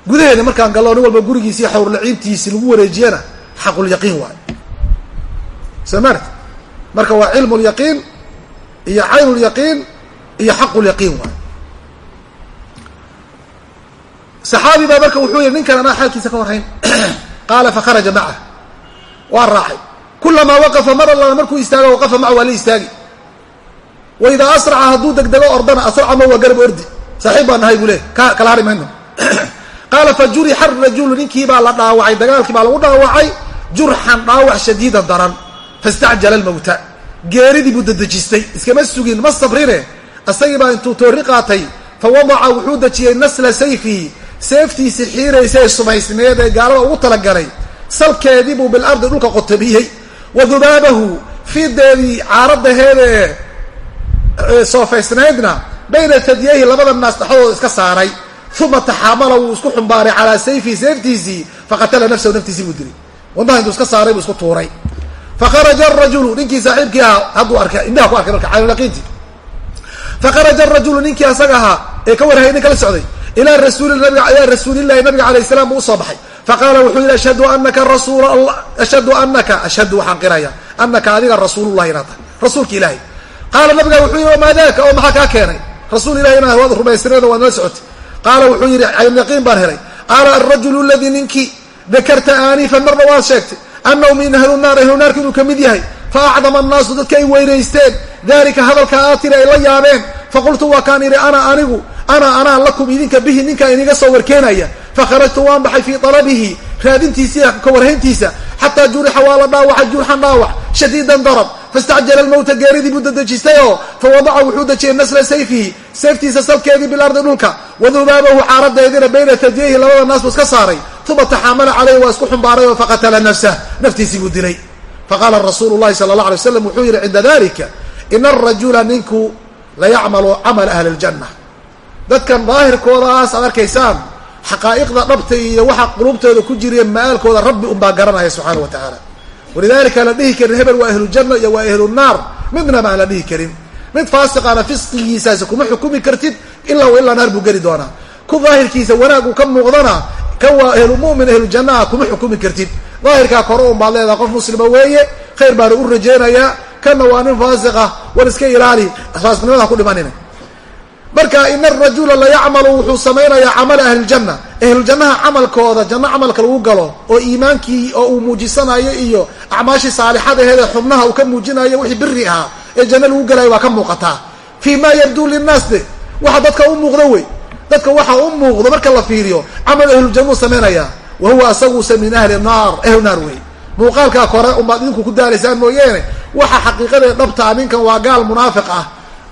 Gudaheeda markaan gallo nin walba gurigiisi xawrlaciintiisi lagu wareejiyana xaqulyaqiin waayo soo maarti marka waa cilmulyaqiin iyo caynulyaqiin iyo xaqulyaqiin waayo saxaabi baa marka wuxuu yihi ninkan anaa xaalkiisa ka warhayn qaala fakharaja macah waa raacay kulamaa waqafa mar allana markuu istaago waqafa maca waa la istaagi wa idaa asraca hadduu degdego ordana asraca ma waa garab ordi saaxiib baa nahay buu le ka kala hari mayno qaala fa jurixa rajulu ninkii baa la dhaawacay dagaalkii baa lagu dhaawacay jurxan dhaawac shadiidan daran fastacjala almawta geeridii buu dadejistay iskama sugin ma sabrine isagii baa intuu toorri qaatay fa wadaca wuxuu dejiyey nasla sayfihi seeftiisii xiiraysa ee sumaysneed ee gaalada ugu talagalay salkeedii buu bilardi dhulka qotomiyey wa dubaabahu fiideedii caaradaheeda ee soofaysnaydna bayna tadyayhi labada naas iska saaray. Uma taxaamala wuu isku xumbaaray calaa sayfihi seeftiisii faqatala nafsahu naftiisii buu dilay. Wadnaha intuu iska saaray buu isku tuuray. Fakharaja arajulu ninkii saaxiibkii ahaa hadduu arkay indhaha ku arkay marka caynulaqiinti fakharaja arajulu ninkii asaga ahaa ee ka warhayay nin kala socday ilaa rasuuli nabiga alayh salam buu u soo baxay faqaala wuxuu yihi ashhadu anaka rasuul ashhadu anaka ashhadu waxaan qiraya anaka adiga rasuulullahi inaad tahay rasuulka ilaahay qaala nabiga wuxuu yihi wamaa oo maxaa kaa keenay rasuul ilahi inaa waad rumaystireen waad nala socotay qaala wuxuu yidhi caynyaqiin baan helay qaala alrajulu aladii ninkii dakarta aanifan marna waad sheegtay annahu min ahlu naar ahlu naarka inuu ka mid yahay fa annaasu dadka ay weynaysteen dalika hadalka aa tiri ay la yaabeen faqultu waa kaan idhi ana anigu ana anaa lakum idinka bihi ninkaa iniga soo warkeenaya fakharajtu waan baxay fii talabihi raadintiisi ka warhayntiisa xataa jurixa waa la dhaawacay jurxan dhaawac shadiidan darab fastacjala almowta geeridii buu dadejistay oo fa wadaca wuxuu dejiyey nasla sayfihi sayftiisa salkeedii bilardi dhulka wadubaabahu caaradeediina bayna tadyayhi labada naas buu iska saaray uma taxaamala caleyhi waa isku xumbaaray oo faqatala nafsah naftiisii buu dilay faqaala rasuulu llahi sala allah alay waslam wuxuu yihi cinda ina arajula ninku layacmalu camala ahli ljanna dadkan daahirkoodaas aad arkaysaan xaqaa'iqda dhabta iyo waxa qulubtooda ku jiriya ma-aalkooda rabbi unbaa garanaya subxaana wa tacaala. Walidalika la dhihi karin hebel waa ahlujanna iyo waa ahlunaar midna maan la dhihi karin. Mid faasiqaana fisqigiisaasi kuma xukumi kartid ilaa wa ilaa naar buu geli doonaa. Ku daahirkiisa wanaag uu ka muuqdana kan waa ahlu mumin ahlu jannaha kuma xukumi kartid. Daahirkaa kore un baad leedaha qof muslima weeye khayr baana u rajeynayaa kanna waa nin faasiq ah war iska ilaali faasiqnimada ku dhimanina marka ina arajula layacmalu wuxuu samaynayaa camala ahlijanna. Ahlujannaha camalkooda janno camalka lagu galo oo iimaankii oo uu muujisanayo iyo acmaashii saalixadaheede xubnaha uu ka muujinayo wixii biri ahaa ee janno lagu galayo waa ka muuqataa fii ma yabduu linnaas de waxa dadka u muuqdo wey. Dadka waxa u muuqdo marka la fiiriyo camal ahlujannuu samaynayaa wa huwa asaguuse min ahli naar ahlu naar wey. Muuqaalkaa kore unbaad idinku ku daalaysaan mooyeene waxa xaqiiqadee dhabta ninkan waa gaal munaafiq ah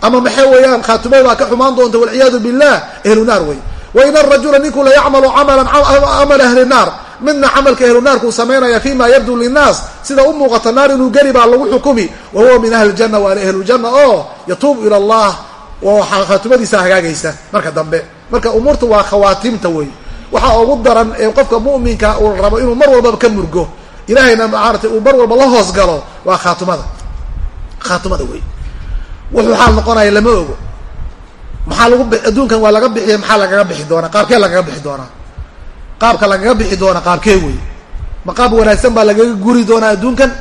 ama maxay weeyaan? Khaatumada baa ka xumaan doonta walciyaadu billah ahlu naar wey. Wa in arajula ninku la yacmalu camalan camala ahli naar. Midna camalka ahlu naarkuu samaynaya fima yabdu linnaas sida u muuqata naar inuu geli baa lagu xukumi. Wa huwa min ahli ljanna waana ahlujanna oo yatuubu ila allah khaatumadiisa hagaagaysa. Marka dambe marka umuurta waa khawaatimta wey. Waxaa ugu daran ee qofka mu'minka uu rabo inuu mar walbaba ka murgo ilahayna maarata uu mar walba la hoos galo waa khaatumada khaatumada wey wuxuu xaal noqonaya lama ogo. Maxaa lagu adduunkan waa laga bixiya maxaa lagaga bixi doonaa? Qaabkee lagaga bixi doonaa? Qaabka lagaga bixi doonaa qaabkee wey ma qaab wanaagsan baa lagaga guuri doonaa adduunkan?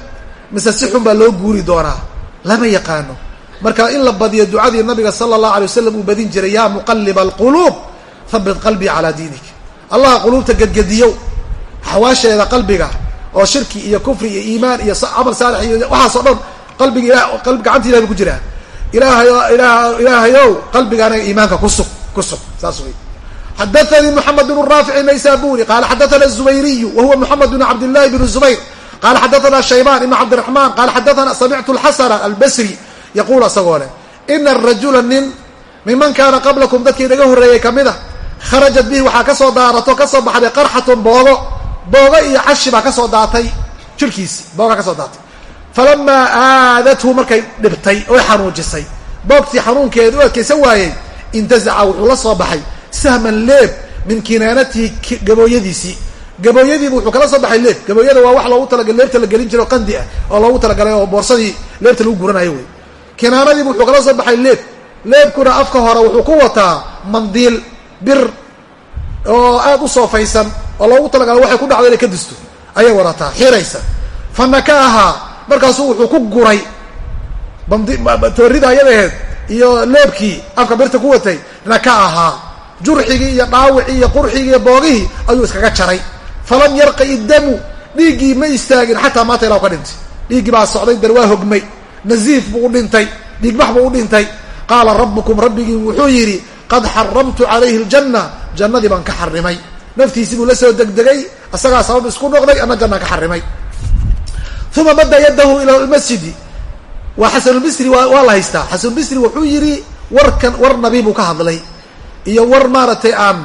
Mise si xun baa loo guuri doonaa? Lama yaqaano. Marka in la badiyo ducadii nabiga sala allahu alay wasalam uu badin jiray yaa muqaliba alquluub habit qalbii calaa diinik. Allaha quluubta gedgediyow. Xawaasheeda qalbiga oo shirki iyo kufri iyo iimaan iyo camal saalix iyo waxaasoo dhan qalbiga qalbi gacanta ilahay bu ku jiraa ilaahayow qalbiga anaga iimaanka kusug kusug saas wey xadathanii moxamed bn raafic naysaburi qala xadathana zubayriyu wa huwa moxamed bn cabdillahi bn zubayr. Qala xadathana shaybaan ibn cabdiraxman qala xadathana samictu lxasana albasri yaquul asagoo leh ina arajula nin minman kaana qablakum dadkii naga horreeyey ka mid a kharajat bihi waxaa ka soo daarato ka soo baxday qarxatun boogo boogo iyo cashi baa ka soo daatay jirkiisi booga ka soo daatay falamaa aadathu markay dhibtay oy xanuujisay boogtii xanuunkeeda u adkaysan waayey intazaca wuxuu la soo baxay sahman leeb min kinaanatihi gabooyadiisii gabooyadiibu wuxuu kala soo baxay leeb gabooyada waa wax loogu talagalay leebta la gelin jiro qandi ah oo loogu talagalay oo boorsadii leebta lagu guranayo wey kinaanadiibu wuxuu kala soo baxay leeb leebkuna afka hore wuxuu ku wataa mandiil bir oo aada u soofaysan oo loogu talagalay waxay ku dhacdo inay ka disto ayay wadataa xiraysa fa nakaahaa markaasuu wuxuu ku guray toorida ayadaheed iyo leebkii afka birta ku watay naka ahaa jurxigii iyo dhaawicii iyo qurxigii iyo boogihii ayuu iskaga jaray. Falam yarqa iddamu dhiiggii ma istaagin xataa maanta ilaa ka dhintay. Dhiiggii baa socday dar waa hogmay. Naziif buu u dhintay dhiigbax buu u dhintay. Qaala rabbukum rabbigii wuxuu yidhi qad xaramtu calayhi aljanna. Jannadii baan ka xarimay. Naftiisii buu la soo degdegay isagaa sabab isku noqday ana jannaan ka xarimay uma madda yadahu ila lmasjidi waa xasanulbisri waa la haystaa xasanulbisri wuxuu yidhi warkan war nabi buu ka hadlay iyo war maaragtay aan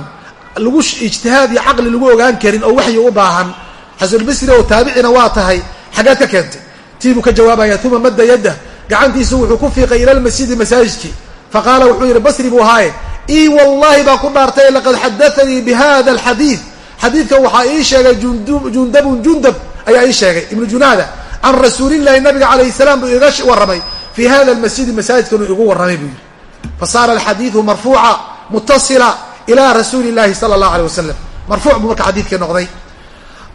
lagu ijtihaad iyo caqli lagu ogaan karin oo waxyi u baahan xasanulbisri oo taabicina waa tahay xaggeed ka keentay tii buu ka jawaabaya uma madda yaddah gacantiisu wuxuu ku fiiqay ila lmasjidi masaajidkii faqaala wuxuu yidhi basri buu ahaaye ii wallahi baan ku dhaartay laqad xadaanii bi hada alxadiid xadiidkan waxaa ii sheegay jundabun jundab ayaa ii sheegay. Ibnu junaada can rasuulilahi nabiga alayh salaam buu iga warramay. Fi hada masjidi masaajidkan uu igu warramay buu yidhi. Fasaara alxadiidu marfuuca mutasila ila rasuuli llahi sala allahu aleyh wasalam marfuuc buu marka xadiidkii noqday.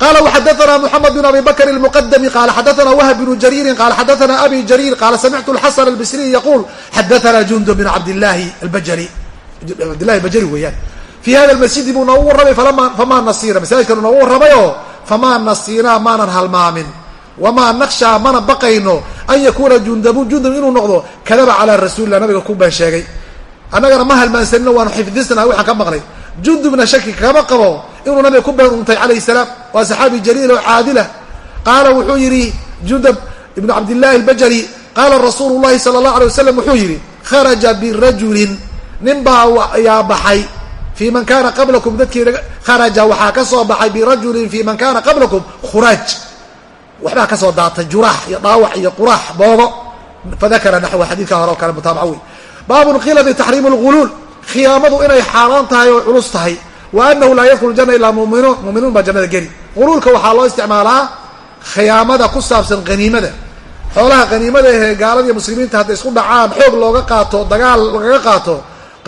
Qala xadaana mxamed bn abi bakr mqdmi qala xadaana whb bn jariiri qala xadaana abi jariir. Qala samictu xasn albsriy yaqul xadaana jundub bn abdlahi abdlahi bajri weyaan fi hada masjidi buu noogu warramay fama nasira masaajidkan u noogu warramay oo famaa nasiinaa maanan halmaamin wamaa nakshaa mana baqayno an yakuna jundabun jundub inuu noqdo kadaba calى rasulilah nabiga ku been sheegay annagana ma halmaansanino waanu xifdisnaa waxaan ka maqlay jundubna shaki kama qabo inuu nabiga ku been untay calayh salaam waa saxaabi jaliil oo caadilah qaala wuxuu yidhi jundab ibnu cabdillahi albajali qaala rasuulu llahi sala allahu alay wasalam wuxuu yidhi kharaja birajulin nin baa yaa baxay fii man kaana qablakum dadkii kharaja waxaa ka soo baxay birajulin fii man kaana qablakum khuraaj waxbaa ka soo daatay juraax iyo dhaawac iyo quraax boogo. fadakara naxwa xadiidka hore oo kale mutaabaca wey baabun qiila fi taxriimi lghuluul khiyaamadu inay xaaraan tahay oo culus tahay. wa anahu laa yadkhulu jana ilaa muminuun muminuun baa jannada geli huluulka waxaa loo isticmaalaa khiyaamada ku saabsan haniimada xoolaha haniimada ahee gaaladiiyo muslimiinta hadday isku dhacaan xoog looga qaato dagaal lagaga qaato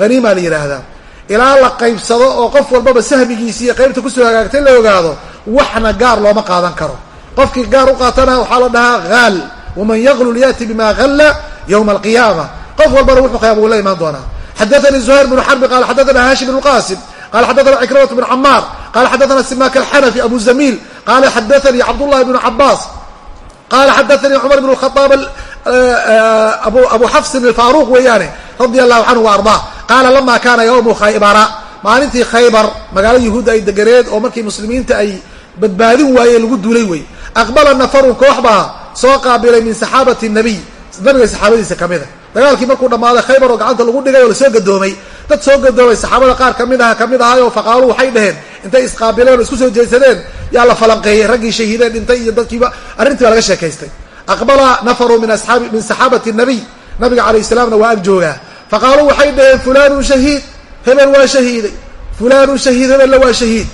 haniimaa la yidhaahdaa ilaa la qaybsado oo qof walbaba sahmigiisi iyo qaybta ku soo hagaagtay la ogaado waxna gaar looma qaadan karo. Qofkii gaar u qaatana waxaa la dhahaa haal waman yaglul yaati bima halla yowma alqiyaama qof walbana wuxuu khiyaama uu la imaan doonaa. xadaanii zuhayr bnu xarbi qaala xadaana hashim bnu qasim qala xadaana cikrimat bn camaar qala xadaana simak alxanafi abu zamiil qala xadaanii cabdullahi bnu cabaas qala xadaanii cumar bn khaaab abu xafsin alfaaruq weeyaane radia allahu canhu wa qaala lama kaana yawmu khaybara maalintii khaybar magaalo yahuudda ay deganeed oo markii muslimiinta ay badbaadin waayeen lagu duulay wey aqbala nafarun koox baa soo qaabilay min saxaabati nabiy nabiga saxaabadiisa ka mid a dagaalkii markuu dhammaaday khaybar oo gacanta lagu dhigay oo la soo gadoomay dad soo gadoomay saxaabada qaar ka mid aha ka mid ahaayo faqaaluu waxay dhaheen intay isqaabileen oo isku soo jeedsadeen yaa la falanqeeyey raggii shahiideen dhintay iyo dadkiiba arrintii baa laga sheekaystay. Aqbala nafaru min asaabi min saxaabati nabiy nabiga calayh salaamna waa ag joogaa faqaaluu waxay dhaheen fulanun shahiid hebel waa shahiiday fulanun shahiid hebella waa shahiid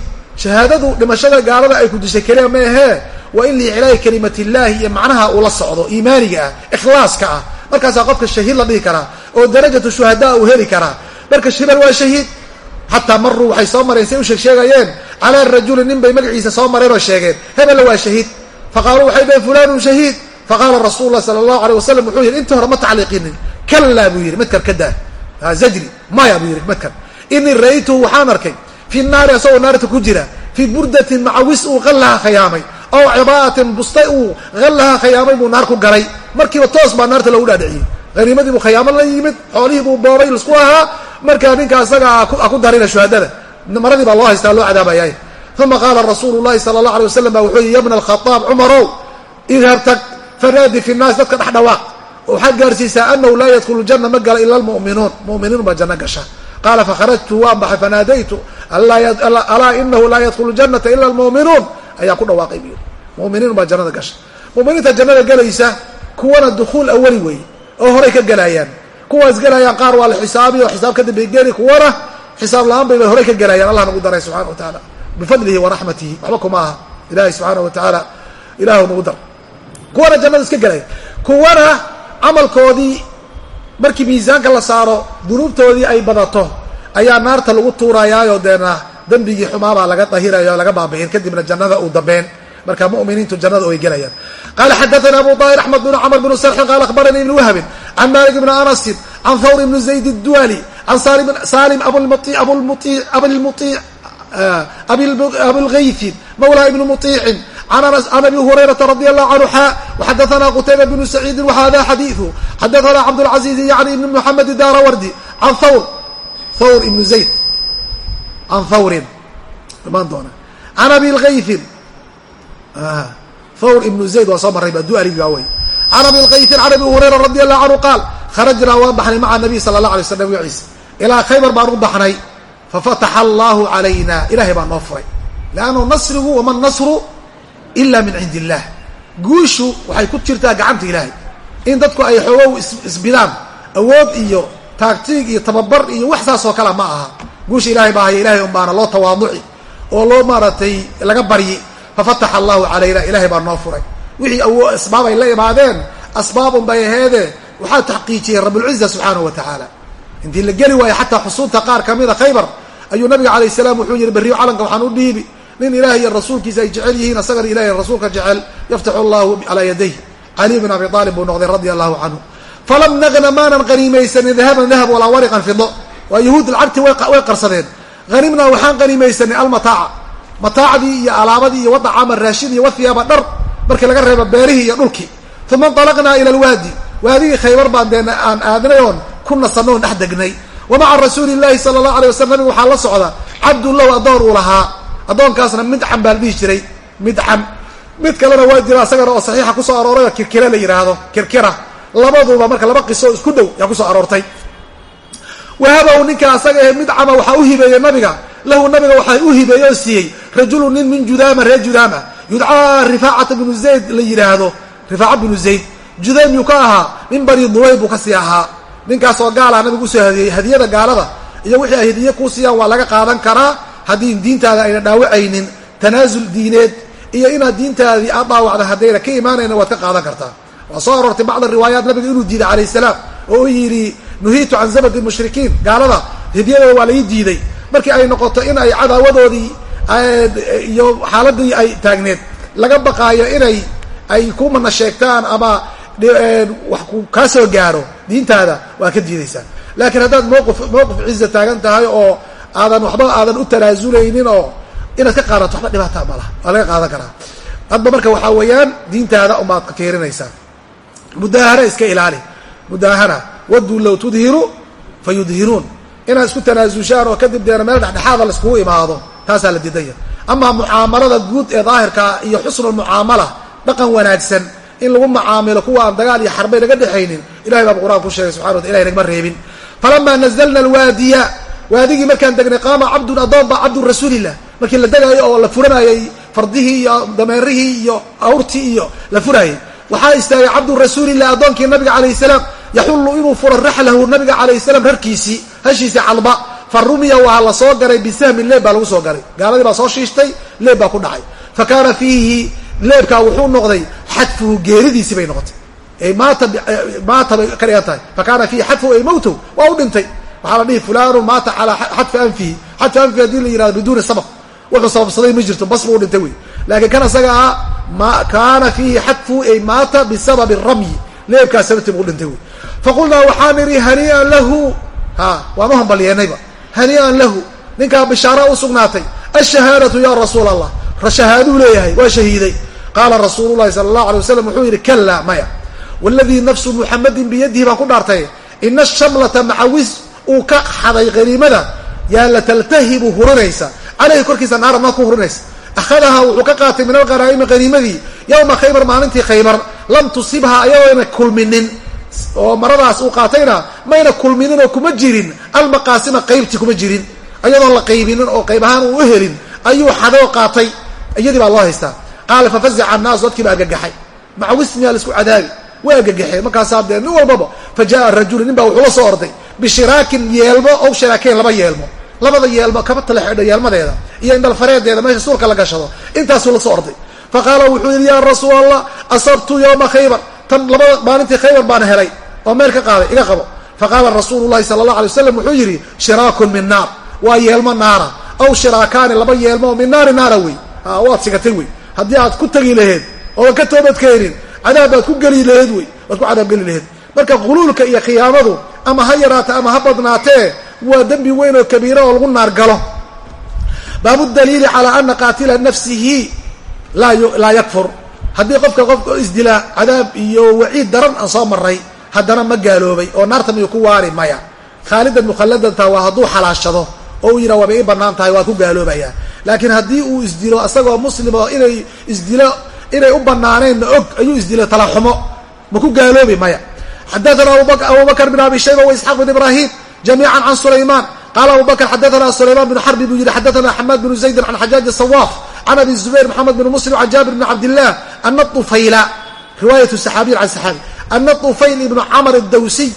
shahaadadu dhimashada gaalada ay ku dishay keliya ma ahee waa in liiclaahi kalimat illahi iyo macnaha uu la socdo iimaaniga ah ikhlaaska ah. Markaasaa qofka shahiid la dhihi karaa oo darajatu shuhadaa uu heli karaa. Marka shibal waa shahiid xataa maruu waxay soo mareen say u sheeg sheegayeen calaa rajulin nin bay magaciisa soo mareen oo sheegeen hebella waa shahiid. Faqaaluu waxay dhaheen fulanun shahiid faqaala rasuulu lah sala allahu aleyh wasalam wuxuu yidhi intii hore ma tacliiqinin kallaa buu yidhi madkan ka daa ha zajri maya buu yidhi madkan inii ra'aytuhu waxaan arkay fi naari asagoo naarta ku jira fii burdatin macawis uu qallaha khayaamay ow cibaatin bustay uu qallaha khayaamay buu naar ku galay markiiba toos baa naarta loogu dhaadhiciyey haniimadii buu khayaamo la yimid xoolihii buu boobay lisku ahaa markaa ninka asaga a ku darina shuhadada maradii baa loo haystaa loo cadaabayay uma qaala rasuulu llahi sala allah alay wasalam ba wuxuu yihi ya bna alkhadaab cumarow idhar tag fanaadi fi nnaas dadka dhex dhawaaq. Waxaad gaarsiisaa anahu laa yadkhulu janna ma gala ila almu'minuun. Mu'miniin baa janno gasha qaala fakharajtu waan baxay fanaadaytu alaa inahu laa yadkhulu janata ila almu'minuun. Ayaa ku dhawaaqay buu yidhi. Mu'miniin baa jannada gasha mu'miniinta jannada gelaysa kuwana dukhuul awali weeye oo horay ka gelayaan kuwaas gelayaan qaar waa la xisaabiy oo xisaab kadib bay geli kuwana xisaab la'aan bay horay ka gelayaan allah nagu daray subxana wa tacaala bifadlihi wa raxmatihi waxba kuma aha. Ilahay subxaana wa tacaala ilahu nagu dar kuwana jannada iska gelaya kuwana camalkoodii markii miisaanka la saaro dunuubtoodii ay badato ayaa naarta lagu tuurayaayo deena dembigii xumaabaa laga dahiraya laga baabi'in. Kadibna jannada uu dambeen marka muminiintu jannada ay gelayaan. Qala xadaana abu daahir axmed bn cmr bn sarxin qala akhbaranii ibn wahbin can malik bni anasin can thawr ibn zayd اduwali can salim abilgaythin mawla ibni muطicin can abi hurayrata radi allahu canhu xa waxadaana qutayba bnu saciidin wahada xadiiu xadaana cabdاlcaziizi yani ibn mxamed darawardi can thawr thawr ibnu zayd can thawrin imaan doona can abi lgaythin thawr ibnu zayd waa soo marray ba dualiga wey can abi lkaytin can abi hurayra radi allahu canhu qaal kharajnaa waan baxnay maca nabiy sala allah alay slam magaciisa ilaa khaybar baan u baxnay fafataxa allahu calayna ilahay baa noo furay leannu nasrigu wama nasru ila min cindi illah guushu waxay ku jirtaa gacanta ilaahay. In dadku ay xoogow isbidaan awood iyo taagtiig iyo tababar iyo wax saas oo kale ma aha. Guusha ilahay baa haya ilahay un baana loo tawaaduci oo loo maaragtay laga baryi. Fafataxa allahu calayna ilahay baa noo furay. Wixii awo asbaab ay la imaadeen asbaabun bay aheede waxaa taxqiijiyey rabulciza subxaanahu wa tacaala. Intii la geli waayo xataa xusuunta qaar kamida khaybar ayuu nabiga calayh salaam wuxuu yihi berriyo calanka waxaan u dhiibi nin ilaah iyo rasuulkiisa ay jecel yihiin asagana ilahi rasuulka jecel yaftaxu allahu calaa yadayh caliy bin abi aalib buu noqday radia allahu canhu. Falam nagna maanan qanimaysanin dahaban dahab walaa wariqan fido waa yahuud lacagtii way qarsadeen. Hanimnaa waxaan qanimaysanay almataaca. Mataacdii iyo alaabadii iyo wadacama raashid iyo wafiyaaba dhar markii laga reebo beerihii iyo dhulkii. Uma inطalaqnaa ila alwaadi. Waadigii khaybar baan dee aan aadnay oon ku nasanno oon dhex degnay. Wa maca rasuuli llahi sala allahu alay wasalam nabiga waxaa la socda cabdun lahu addoon uu lahaa addoonkaasna midxam baa la dhihi jiray midxam mid kalena waa jira asagana oo saxiixa ku soo arooray oo kirkira la yidhaahdo kirkira. Labaduba marka laba qiso isku dhow yaa ku soo aroortay. Wahabahu ninka asaga ee midcama waxaa u hibeeyey nabiga? Lahu nabiga waxaa u hibeeye oo siiyey rajulu nin min judaama reer judaama. Yudcaa rifaacata binu zayd la yidhaahdo rifaaca binu zayd. Judaym yuu ka ahaa min bani duwayb buu ka sii ahaa. Ninkaasoo gaalaha nabigu u soo hadiyey hadiyada gaalada. Iyo wixii ay hadiye kuu siiyaan waa laga qaadan karaa haddii diintaada ayna dhaawacaynin tanaasul diineed iyo inaad diintaadii aad dhaawacda haddayna ka imaanayna waad ka qaadan kartaa. Waa soo aroortay bacd riwaayaat nabiga inuu diiday calayh salaam oo u yidhi nuhiitu can zabadi mushrikiin gaalada hidyadooda waa lai diiday. Markii ay noqoto in ay cadaawadoodii iyo xaaladii ay taagneed laga baqaayo inay ay ku mana sheegtaan ama wax kaa soo gaaro diintaada waa ka diidaysaa laakiin haddaad mowqif mowqif ciza taagan tahay oo aadan waxba aadan u tanaazulaynin oo inaad ka qaadato waxba dhibaataa ma waa laga qaadan karaa. Hadba marka waxaa weeyaan diintaada umaad fiirinaysaa mudaahana iska ilaali. Mudaahana waduu low tudhiru fa yudhiruun inaad isku tanaasushaan oo kadib deena meel dhexdhexaada laiskugu imaado taasaa la diidaya amaa mucaamalada guud ee daahirkaa iyo xusnulmucaamala dhaqan wanaagsan in lagu macaamilo kuwa aan dagaal iyo xarbay naga dhexaynin ilahay baaba qur'aan ku sheegay subxana wata ilahay nagma reebin. Falamaa nazalna alwaadiya waadigii markaan degnay qaama cabdun adoon baa cabdun rasuulillah markii la degaayo oo la furanayay fardihii iyo dameerihii iyo awrtii iyo la furayay waxaa istaagay cabdu rasuulillah addoonkii nabiga calayh salaam yaxullu inuu furo raxlahu nabiga calayh salaam rarkiisii hashiisii calba fa rumiya waa garay bisahmin leeb baa lagu soo garay gaaladii baa soo shiishtay leeb baa ku dhacay fa kaana fiihi leebkaa wuxuu noqday xadfuhu geeridiisii bay noqotay ay maata maata bay ka dhigan tahay fa kaana fiihi xadfuhu ay mowtow waa u dhintay waxaa la dhihi fulanu maata calaa xadfi anfihi. Xadfi anfihi haddii la yihahdo biduuni sabab. Wuxuu sababsaday ma jirto bas buu dhintay wey kan isaga ah ma kaana fiihi xadfu ay maata bisababi ramyi. Leebkaas sababtii buu dhintay wey faqulnaa waxaan idhi hanii'an lahu. Ha waan u hambalyeennayba hanii'an lahu. Ninkaa bishaara u sugnaatay ashahaadatu ya rasuul allah shahaaduu leeyahay waa shahiiday. Qaala rasuulu llahi sala allahu wuxuu yidhi kallaa maya. Waladii nafsu muxamadin biyadihi baan ku dhaartay ina ashamlata macawis uu ka xaday qaniimada yaa la taltahibu hurinaysa caleyhi korkiisa naara maa ku hurinaysa akhadaha wuxuu ka qaatay min alqanaa'imi qaniimadii yowma khaybar maalintii khaybar. Lam tusibha ayadoona kulminin. Oo maradaas uu qaatayna mayna kulminin oo kuma jirin. Almaqaasima qaybti kuma jirin. Ayadoon la qaybinin oo qayb ahaan u helin ayuu xadoo qaatay. Iyadii baa loo haystaa. Qaala fafazica annaasu dadkii baa argagaxay macawis miyaa la isku cadaabi. Waa argagaxeen markaasaa dee nin walbaba fa jaa rajulu nin baa wuxuu la soo orday bishiraakin yeelmo ow shiraakeen laba yeelmo. Labada yeelmo kaba tala xidho yeelmadeeda iyo indhalfareedeeda meesha suurka la gashado. Intaasuu la soo orday fa qaala wuxuu yidhi yaa rasuul allah asabtu yowma khaybar. Tan labada maalintii khaybar baan helay oo meel ka qaaday iga qabo. Fa qaala rasuulu llahi sala allah alay wasalam wuxuu yidhi shiraakun min naar. Waa yeelmo naara. Aw shiraakaani laba yeelmo min naari naara wey. Waad sigatay wey. Haddii aad ku tegi laheed oodan ka toobadkeenin cadaab baad ku geli laheed wey. Waad ku cadaab geli laheed marka quluulka iyo khiyaamadu ama ha yaraate ama ha badnaatee waa dembi weyn oo kabiira oo lagu naar galo. Baabu daliili calaa ana qaatila nafsihi laa yakfur. Haddii qofka qofka isdilaa cadaab iyo waciid daran aan soo maray haddana ma gaaloobay oo naarta miyuu ku waari maya. Khaalidan mukhalladanta waa hadduu xalaashado oo uu yidhah waabay i bannaan tahay waa ku gaaloobayaa. Laakiin haddii uu isdilo isagoo muslimo inay isdilo inay u banaaneenna og ayuu isdilo talaxumo ma ku gaaloobi maya xadaana abubakr bn abi shayba waisxaaq bn ibrahim jamiica can sulayman qaala abu bakr xadaana sulayman bn xarbi buu yihi xadaana xamaad bn zaydin can xajaaj sawaaf can abi zubayr maxamed bn muslim can jaabir bn cabdilah ana ufayla riwaayat saxaabiyin can saxaabi ana ufayl ibnu camr dawsiy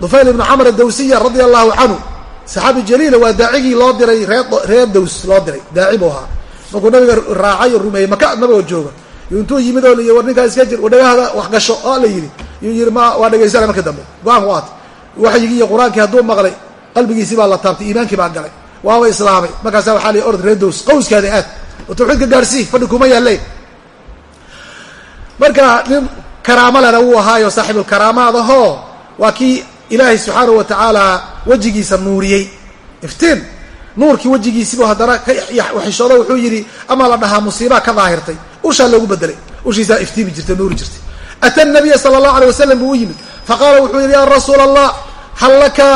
ufayl ibnu camr adawsiya radia allahu canhu saxaabi jaliila waa daacigii loo diray ree reer daws loo diray daaci buu ahaa markuu nabiga raacay oo rumeeyey maka nabigoo jooga intuu yimid oo war ninkaa iska jir dhagahada wax gasho oo la yidhi yuu yihi ma waa dhegaysanay marka dambe. Go'aan ku aatay waxyigii iyo qur'aankii hadduu maqlay qalbigiisii baa la taabtay iimaankii baa galay. Waaba islaamay. Markaasa waxaa la orod reer daws qawskaada aad. Oo tawxiidka gaarsii fadhi kuma yaalle marka nin karaamo lena wuu ahaayo saaxibulkaraamaad ahoo waa kii ilaahay subxaanahu wa tacaala wejigiisa nuuriyey. Iftiin nuurkii wejigiisiibu haddana kaxishoodo wuxuu yidhi amaa la dhahaa musiibaa ka daahirtay. Ushaa loogu bedelay ushiisaa iftiimi jirtay nuuri jirtay ata nabiya sala allahu alay wasalam buu u yimid faqaala wuxuu yidhi yaa rasuula allah hal laka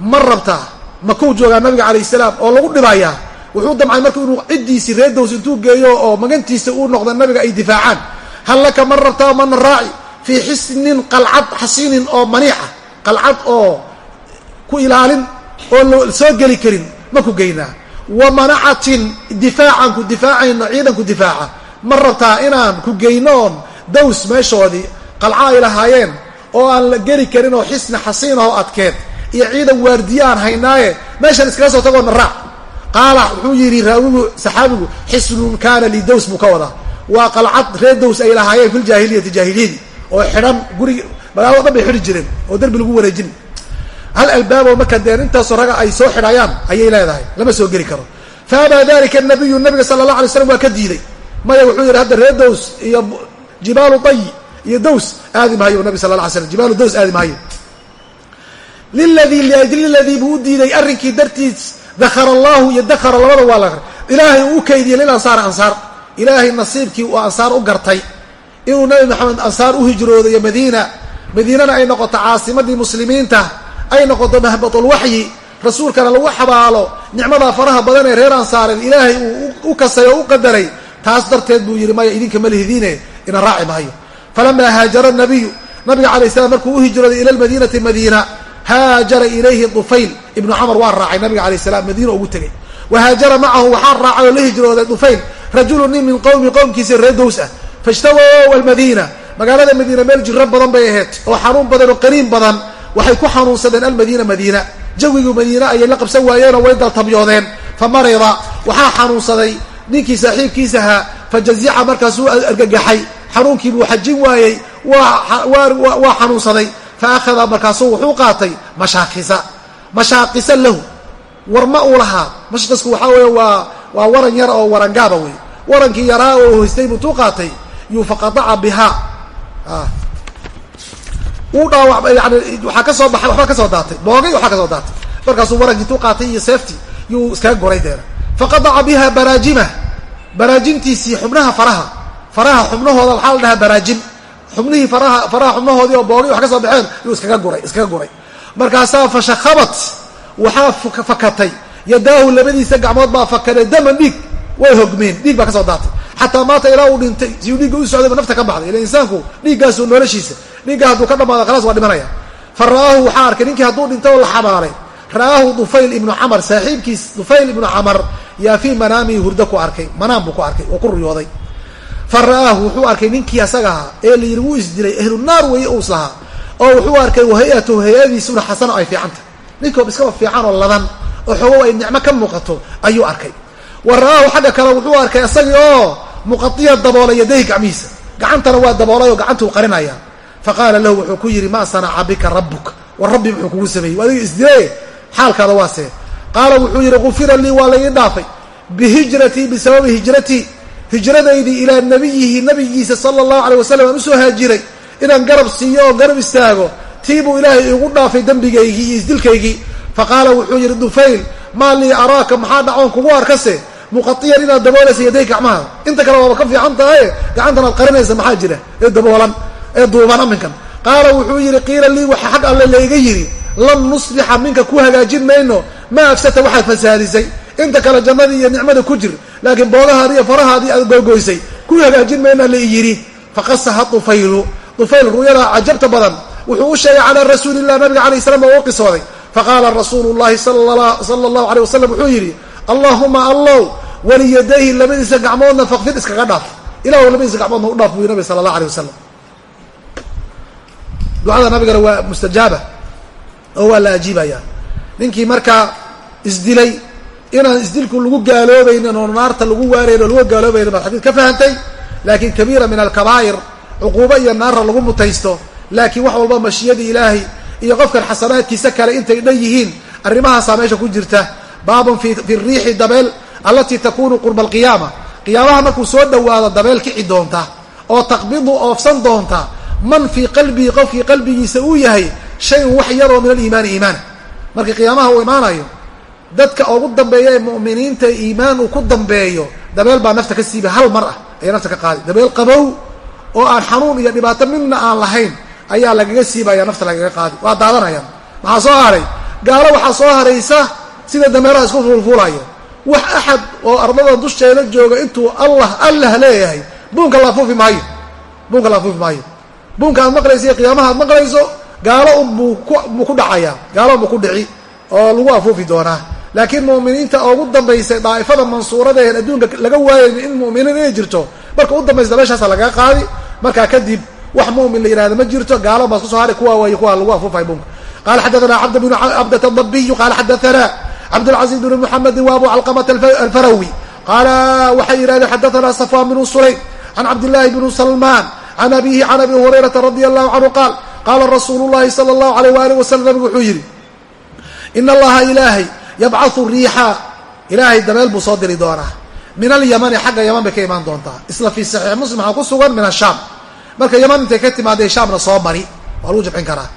ma rabtaa makuu joogaa nabiga calayh salaam oo lagu dhibayaa wuxuu damcay marka inuu ciddiisii reer dows intuu geeyo oo magantiisa uu noqda nabiga ay difaacaan hal laka ma rabtaa mana raaci fii xisnin qalcad xasiinin oo maniica qalcad oo ku ilaalin oon soo geli karin ma ku geynaa wa manacatin difaacan ku difaacayno ciidan ku difaaca ma rabtaa inaan ku geyno daws meeshoodii qalca ay lahaayeen oo aan la geli karin oo xisni xasiin oo adkeed iyo ciidan waardiye aan haynaaye meeshan iskaga soo tagoona raac. Qaala wuxuu yidhi raawigu saxaabigu xisnun kaana lidaws buu ka wadaa. Waa qalcad reer daws ay lahaayeen fi ljaahiliyati jaahiliyadii oo xidhan gurig magaalado dhan bay xidhi jireen oo derbi lagu wareejin. Hal albaabo marka deen intaasoo raga ay soo xidhayaan ayay leedahay lama soo geli karo. Fa abaa dalika nabiyu nabiga sala allah alay slam waa ka diiday. Maya wuxuu yidhi hadda reer daws iyo jibaalu dayi iyo daws aadi maayo nabi sala la slam jibaalu daws aadi maayo. liladii liajli ladii buu u diiday arrinkii dartiis dakara allahu iyo dakara labada waa la ilaahay uu u kaydiyey lil ansaar ilaahay nasiibkii uu ansaar u gartay inuu nabi maxamed ansaar u hijroodayo madiina madiinana ay noqoto caasimadii muslimiinta ay noqoto mahbatulwaxyi rasuulkana lagu xabaalo nicmadaa faraha badan ee reer ansaareed ilaahay uu u oo u taas darteed buu yidhi maya idinka ma lihidiine ina raaci maayo. Falamaa haajara nabiyu nabiga alay slam markuu u hijrooday ila lmadiinati madiina haajara ilayhi dufayl ibnu camar waa raacay nabiga alayh salam madiina ugu tegey. Wa haajara macahu waxaa raacay oo la hijrooday dufayl rajulu nin min qowmi qowmkiisa reer dows ah. Faijtawow almadiina magaalada madiina meel jiro badan bay ahayd oo xanuun badan oo qaniin badan waxay ku xanuunsadeen almadiina madiina. Jawigii madiina ayay la qabsan waayeenoo way daltabyoodeen fa marida waxaa xanuunsaday ninkii saaxiibkiisahaa fa jazica markaasuu argagaxay. Xanuunkii buu xajin waayey waa xanuunsaday. Fa akhada markaasuu wuxuu qaatay mashaakisa mashaaqisa lahu. Warma uu lahaa. Mashqisku waxaa weeye waa waa waran yar oo warangaaba wey warankii yaraa oo hoystay buntuu qaatay. Yuu faqadaca bihaa uu dhaawac yani waxaa ka soo baxay waxbaa ka soo daatay. Boogay waxbaa ka soo daatay. Markaasuu warankii intuu qaatay iyo seefti yuu iskaga goray deena faqadaca biha baraajima. Baraajintiisii xubnaha faraha. Faraha xubnahooda waxaa la dhahaa baraajin. Xubnihii faraha faraha xubnahoodii oo boogay wax ka soo baxeen yuu iskaga guray iskaga guray. Markaasaa fashakhabat waxaa fakatay. Yadaahu labadiisa gacmood baa fakaday daman dhiig way hogmeen dhiig baa ka soo daatay. Xataa maata ilaa uu dhintay si uu dhiigga u socdayba nafta ka baxday. Ila insaanku dhiiggaasu noloshiisa dhiigga hadduu ka dhamaado khalaas waa dhimanaya. Fa waxaa arkay ninkii hadduu dhintay oo la xabaalay ra'aahu dufayl ibnu camar saaxiibkiis dufayl ibnu camar yaa fii manaamihi hurdo ku arkay manaam buu ku arkay oo ku riyooday. Fa ra'aahu wuxuu arkay ninkii asaga ahaa ee la yidhi wuu isdilay ahlunaar weeye uus lahaa. Oo wuxuu arkay wahayatuhu hay'adiisuna xasano ay fiicanta ninkoob iskaba fiican oo ladan oo xoogow ay nicmo ka muuqato ayuu arkay. Wa ra'aahu xagga kale wuxuu arkay isagii oo muqadiya daboolay yadayhi gacmihiisa. Gacantana waa daboolay oo gacantuu qarinaya. Fa qaala lahu wuxuu ku yidhi maa sanaca bika rabbuk. War rabbi muxuu kugu sameeyey. Adiga isdile xaalkaada waa see qaala wuxuu yidhi gufira lii waa laii dhaafay. Bihijratii bisababi hijratii hijradaydii ilaa nabiyihi nabigiisa sala allahu aleyh wasalam aan u soo haajiray. Inaan garab siiyo oo garab istaago tii buu ilaahay igu dhaafay dembigaygii iyo isdilkaygii fa qaala wuxuu yidhi dufayl maa lii araaka? Maxaa dhacoon kugu arkase? Muqaiyan inaad daboolaysa yaday gacmaha. Inta kale waaba ka fiican tahaye gacantan aad qarinaysa maxaa jira? Ee daboolan ee duuban aminkan qaala wuxuu yidhi qiila lii waxa xag alle layga yidhi. Lan nuslixa minka ku hagaajin mayno maa afsata waxaad fasaadisay? Inta kale jannadii iyo nicmada ku jir laakiin boogahaadi iyo farahaadii aad googoysay ku hagaajin mayna la yidhi. Faqasaha dufaylu dufayl ru'yadaa cajabta badan. Wuxuu u sheegay calaa rasuulilah nabiga alayh salam oo u qisooday. Faqaala rasuulu llahi sala allahu aleyh wasalam wuxuu yidhi allahuma allow waliyadayhi labadiisa gacmoodna fakfir iskaga dhaaf. Ilahu labadiisa gacmoodna u dhaaf buu nabi sala allah aleyh wasalam ducada nabigana waa mustajaaba oo waa la ajiibaya ninkii markaa isdilay inaan isdilku lagu gaaloobaynin oo naarta lagu waarayn oo lagu gaaloobaynin baad xadiid ka fahantay. Laakiin kabiira min alkabaa'ir cuquubo iyo naara lagu mutaysto laakiin wax walba mashiyadii ilaahay iyo qofkan xasanaadkiisa kale intay dhan yihiin arrimahaasaa meesha ku jirta. Baabun fi riixi dabeel allatii takunu qurba alqiyaama. Qiyaamaha markuu soo dhowaado dabeel kici doonta oo taqbidu oofsan doonta man fii qalbihi qofkii qalbigiisa uu yahay shayun wax yaroo min aliimaani iimaana markii qiyaamaha uu imaanayo dadka ugu dambeeya ee mu'miniinta iimaan uu ku dambeeyo dabeel baa nafta ka siiba hal mar ah ayaa nafta ka qaadi. Dabeel qabow oo aan xanuun iyo dhibaato midna aan lahayn ayaa lagaga siibaya nafta lagaga qaadi. Waa daadanayaan. Maxaa soo haray? Gaalo waxaa soo haraysa sida dameeraha isku fuulfuulaya wax axad oo ardada dusheeda jooga intuu allah allah leeyahay buunka laafuufi maayo. Buunka laafuufi maayo. Buunka aad maqlaysa iyo qiyaamaha aad maqlayso gaalo unbuu buu ku dhacayaa gaalo unbuu ku dhici oo lagu afuufi doonaa. Laakiin mu'miniinta ugu dambaysay daa'ifada mansuurada een adduunka laga waayayo in mu'miniin inay jirto marka u dambaysa meeshaasa lagaga qaadi markaa kadib wax mu'min la yihahda ma jirto gaalo baas ku soo hari kuwa waayo kuwa lagu afuufay bunka qala xadathana cabd bn cabdat dabiyu qala xadathana cabdاlcaزiz bn mxamedi wa abu calqamat alfarawi. Qaala waxay yidhahdeen xadathana safwan bnu sulaym can cabdillahi bn salman can abihi can abi hurayrata radi allahu canhu qaal qaala rasuulu llahi sala allahu alayh waalih wasalam nabigu wuxuu yidhi ina allaha ilaahay yabcathu riixa ilaahay dabeel buu soo diri doonaa min alyamani xagga yaman bay ka imaan doontaa isla fii saxiix muslim waxaa ku sugan min ashaam marka yaman intay ka timaadee shaamna soo mari waa lagu jabcin karaa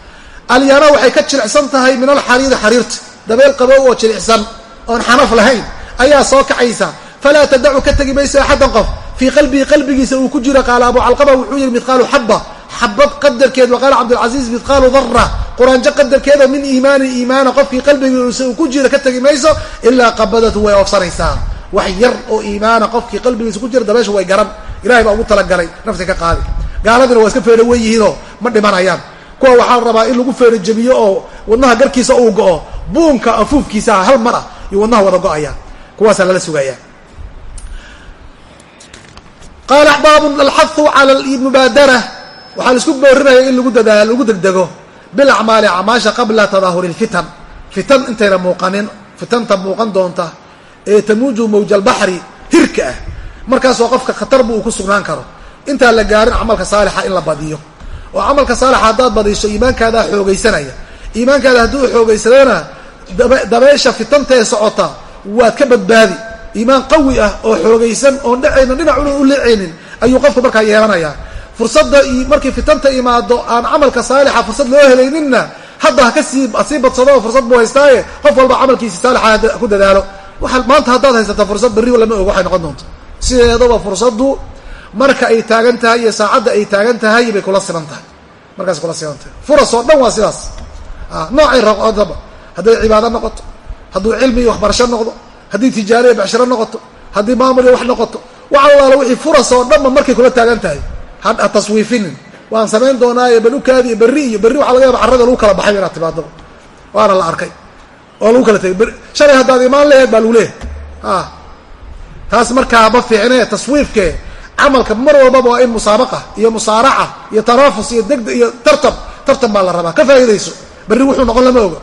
alyana waxay ka jilicsan tahay min alxariiri xariirta dabeel qabow oo jilicsan oon xanaf lahayn ayaa soo kacaysa falaa tadacu ka tegi mayso axaddan qof fii qalbihi qalbigiisa uu ku jiro qaala abu calqaba wuxuu yihi midqaalu xaba xabad qadarkeed wa qaala cabdilcaziiz midqaalu dara quraanjo qadarkeeda min iimaani iimaana qofkii qalbigiisa uu ku jiro ka tegi mayso ilaa qabadatu way oofsanaysaa wax yar oo iimaana qofkii qalbigiisa ku jira dabeesha way garan ilahay baa ugu talagalay nafsi ka qaadi gaaladina waa iska feedha wen yihiinoo ma dhimanayaan kuwa waxaa la rabaa in lagu feedho jebiyo oo wadnaha garkiisa uu go-o buunka afuufkiisa hal mar ah iyo wadnaha wada go'aya kuwaasaa lala sugaya qaala waxaa la isku boorinaya in lagu dadaa lagu degdego bilacmaali acmaasha qabla tadaahuri lfitan fitan intayna muuqanin fitanta muuqan doonta ee tamuuju mawja albaxri hirka ah. Markaasoo qofka khatarba uu ku sugnaan karo. Intaan la gaarin camalka saalixa in la badiyo. Oo camalka saalixa haddaad badiso iimaankaadaa xoogaysanaya. Iimaankaada hadduu xoogaysadana dabeesha fitantee socota waad ka badbaadi. Iimaan qawi ah oo xoogaysan oon dhacaynin dhinacuna u leecaynin ayuu qofku markaa yeelanayaa fursadda markii fitanta imaado aan camalka saalixa fursad loo helayninna hadda ha ka sii sii badsado oo fursad buu haystaaye qof walba camalkiisi saalixa ku dadaalo. Waa maanta haddaad haysata fursad berri lama og waxay noqon doonto. Sideedaba fursaddu marka ay taagan tahay iyo saacadda ay taagan tahay bay kula siman tahay. Markaas kula siman tahay. Furas oo dhan waa sidaas. Noocay raqodaba hadday cibaado noqoto hadduu cilmi iyo waxbarasho noqdo haddii tijaaro iyo noqoto haddii maamul iyo wax noqoto wax allaala wixii furas oo dhanba markay kula taagan tahay ha taswiifinin waan samayn doonaaye bal ukaadi iyo berri iyo berri waxa laga yaba carrada lagu kala baxay inaad timaadaba waana la arkay. Oo lagu kala tegay. Shalay haddaad imaan leeheed baa lagu leeyahay. A taas markaa ma fiicnee taswiifkee camalka mar walbaba waa in musaabaqa iyo musaaraca iyo tanaafus iyo degde iyo tartab tartan baa la rabaa. Ka faa'iidayso. Berri wuxuu noqon lama oga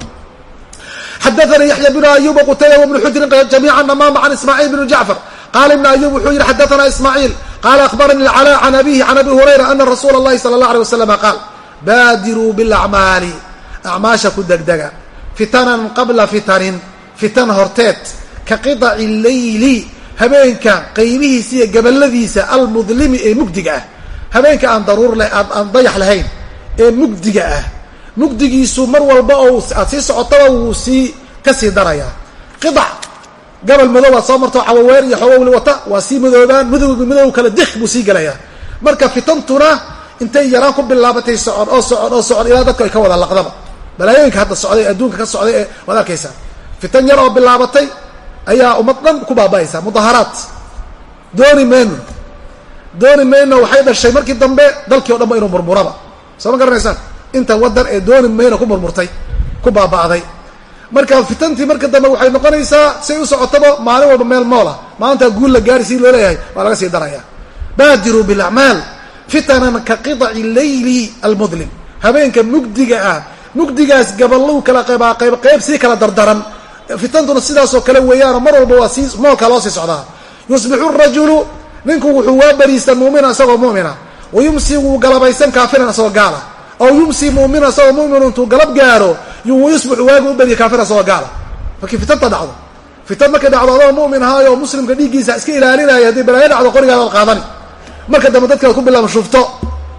xadaanii yaxya bnu ayuba qutayba bnu xujrin jamiican amaama can ismaaciil bni jacfar. Qaala ibnu ayuub wuxuu yidhi xadaanaa ismaaciil qala أخbarnي الcلاء عن أbيه عن أbي هurayرa أna رasuul الlahi slى الlه عليه وسلم qاal baadiruu bالأعmaali acmaasha ku degdega fitanan qabla fitanin fitan horteed ka qiطaci الlayli habeenka qaybihiisa iyo gabaladiisa almudlimi ee mugdiga ah habeenka aan daruur aan dayax lahayn ee mugdiga ah mugdigiisu mar walba oo aad sii socotaba wuu sii ka sii darayaa qidac gabal madow aad soo marto cawaweer iyo xogowli wata waa sii madoobaan madowga madow kale dik buu sii gelayaa marka fitantuna intay yaraan ku bilaabatay socon oo socon oo socon ilaa dadku ay ka wada laqdaba. Balaayooyinka hadda socday ee adduunka ka socday ee waad arkaysaa. Fitan yar oo bilaabatay ayaa ummad dhan ku baaba'aysaa mudaharaat. Dooni mayno dooni mayno waxay dhashay markii dambe dalkii o dhan ba inuu murmuraba. Soo ma garanaysaan? Inta wadan ee dooni mayno ku murmurtay ku baaba'day marka fitantii marka dambe waxay noqonaysaa say u socotaba maalin walba meel moola maalintaa guul la gaari sii loo leeyahay waa laga sii daraya. Baadiruu bilacmaal fitanan ka qidaci leyli almudlim. Habeenka mugdiga ah mugdigaas gaballow kala qaybaa qayb qayb sii kala dardaran. Fitantuna sidaasoo kale weeyaano mar walba waa sii moolka loo sii socdaa. Yusbixu rajulu ninku wuxuu waa bariista muumina isagoo mu'mina. Wa yumsi wuu galabaysan kaafiran isagoo gaala aw yumsi muumina isagoo mu'minu intuu galab gaaro yusbixu waagu u beriya kaafira isagoo gaala markii fitanta dhacdo fitan markay dhacdo adoo mu'min ahaayo muslimka dhiiggiisa iska ilaalinaya haddii balaayo dhacdo qorigaadaad qaadani marka dambe dadkaad ku bilaaba shufto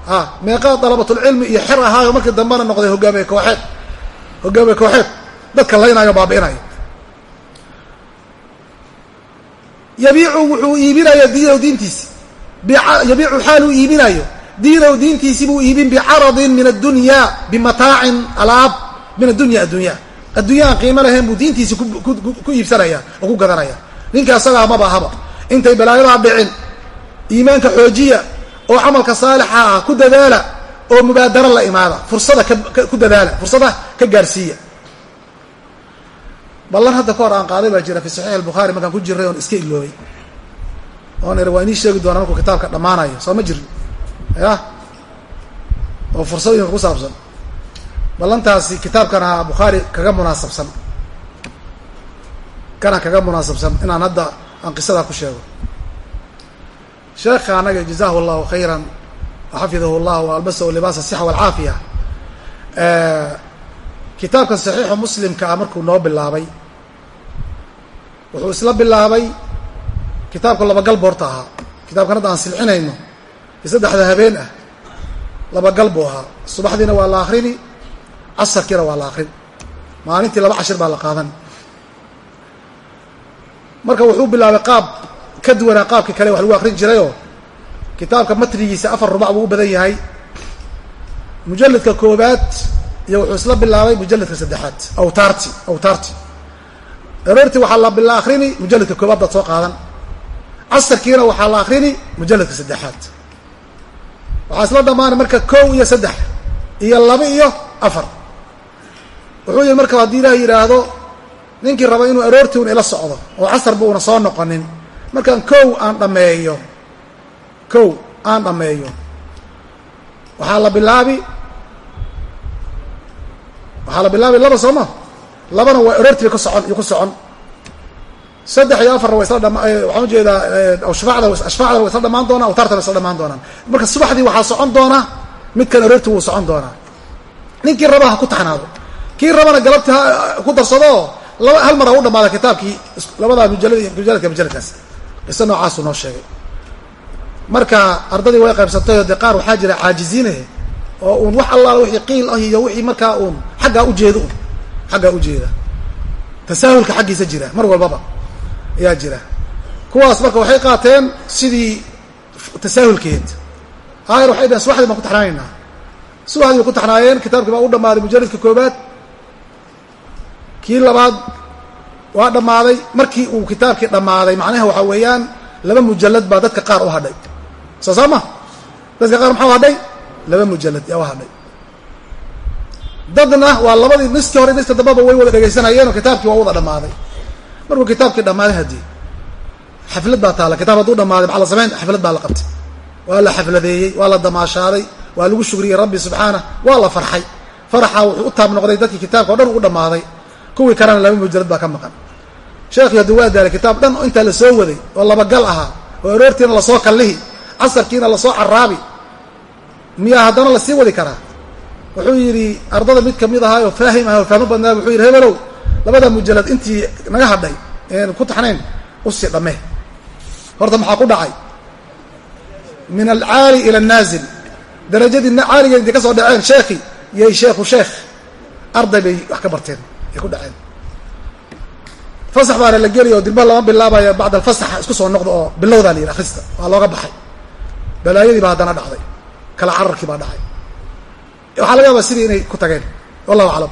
a meeqaa dalabatulcilmi iyo xer ahaayo markii dambena noqday hogaamiye kooxeed hogaamiye kooxeed dadka laynaayo baabi'inayo yabiicu wuxuu iibinaya diinahu diintiisi yabiicu xaaluu iibinayo diinahu diintiisi buu iibin bicaradin min addunya bimataacin alaab min addunya addunya. Addunya aan qiimo lahayn buu diintiisi ku iibsanaya oo ku gadanaya. Ninka asagaa maba ahaba intay balaayadaa dhicin iimaanka xoojiya oo camalka saalixa ah ku dadaala oo mubaadaro la imaada fursada ku dadaala fursada ka gaarsiiya. Ballan hadda ka hor aan qaaday baa jira fi saxiix albukhaari markaan ku jiray oon iska iloobay. Oon iri waa inii sheegi doonaa markuu kitaabka dhammaanayo soo ma jirin ya? Oo fursadooyinka ku saabsan. Ballantaasi kitaabkana bukhaari kaga munaasabsan. Kana kaga munaasabsan inaan hadda aan qisadaa ku sheego. Sheekha anaga jazahu llahu khayran waxafidahu llah wa albasahu libaasa asixa walcaafiya kitaabka saxiixu muslimka ah markuu noo bilaabay wuxuu isla bilaabay kitaabka laba gal boorta ahaa. Kitaabkan hadda aan silcinayno saddexda habeen ah laba gal buu ahaa. Subaxdiina waa la akrini casarkiina waa la akrin maalintii laba cashir baa la qaadan. Marka wuxuu bilaabay qaab ka duwanaa qaabkii kale wax lagu akrin jirayoo kitaabka matnigiisa afar rubac buu u badan yahay. Mujalladka koobaad iyo wuxuu isla bilaabay mujalladka saddexaad. Awtaarti awtaarti. Aroortii waxaa la akrini mujalladka koobaad baad soo qaadan. Casarkiina waxaa la akrini mujalladka saddexaad waxaa isla dhamaanay marka kow iyo saddex iyo laba iyo afar. Wuxuu yihi marka haddii ilaah yidhaahdo ninkii raba inuu aroortii un ila socdo oo casarba una soo noqonin markaan kow aan dhammeeyo kow aan dhammeeyo. Waxaa la bilaabi waxaa la bilaabi laba sooma labana waa aroortii bay ku socon iyo ku socon saddex iyo afarna wa isla dhama waxaan u jeedaa ashfaacda ashfaacda wa isla dhamaan doonaa awtaartana wa isla dhamaan doonaan. Marka subaxdii waxaa socon doona midkan aroortii wuu socon doonaa. Ninkii raba ha ku taxnaado. Kii rabana galabtii ku darsado laba hal mar ha u dhamaada kitaabkii labadaa mujalad mujaladka mujaladkaas qise noocaasuu noo sheegay. Marka ardadii way qaybsantayoo dee qaar waxaa jira caajiziine oo uun wax allaala wixii qiil ah iyo wixii markaa uun xaggaa ujeeda un xaggaa ujeeda tasaahulka xaggiisa jira mar walbaba ayaa jira. Kuwaas marka waxay qaateen sidii tasaahulkeed. Aayar waxay dhaheen subaxdii baan ku taxnaanaynaa subaxdii bay ku taxnaayeen kitaabkii baa u dhammaaday mujaladka koobaad kii labaad waa dhammaaday markii uu kitaabkii dhammaaday macnaha waxaa weeyaan laba mujalad baa dadka qaar u hadhay. Soo saa dadka qaar maxaa u hadhay? Laba mujalad yaa u hadhay. Dadna waa labadii niskii hore niska dambaba way wada dhegaysanayeenoo kitaabkii waa wada dhammaaday markuu kitaabkii dhammaaday haddii xaflad baa taala kitaab hadduu dhammaaday maxaa la samayn xaflad baa la qabtay. Waa la xafladeeyey waa la damaashaaday waa lagu shugriyey rabbi subxaanah waa la farxay. Faraxa wuxuu u taab noqday dadkii kitaabka o dhan ugu dhammaaday. Kuwii kalena laba mujalad baa ka maqan. Sheekhi hadduu waa daalay kitaab dhan intaa la soo waday oo labagal ahaa oo aroortiina la soo kallihi casarkiina la soo caraabi miyaa haddana la sii wadi karaa? Wuxuu yidhi ardada mid ka mid ahaa oo faahim aha oo fahmo badnaa wuxuu yidhi hebelow labada mujalad intii naga hadhay een ku taxnayn u sii dhammee. Horta maxaa ku dhacay? Min alcaali ila annaazil. Darajadii caaliga intay ka soo dhaceen sheekhi yay sheekhu sheekh arday bay wax ka barteen ay ku dhaceen. Fasax baana la gelaya oo dilba lama bilaabayo bacda alfasaxa isku soo noqdo oo bilowdaa la yidhi akrista waa looga baxay. Balaayadii baa haddana dhacday kala cararkii baa dhacay. Waxaa laga yaabaa sidii inay ku tageen wallahu aclam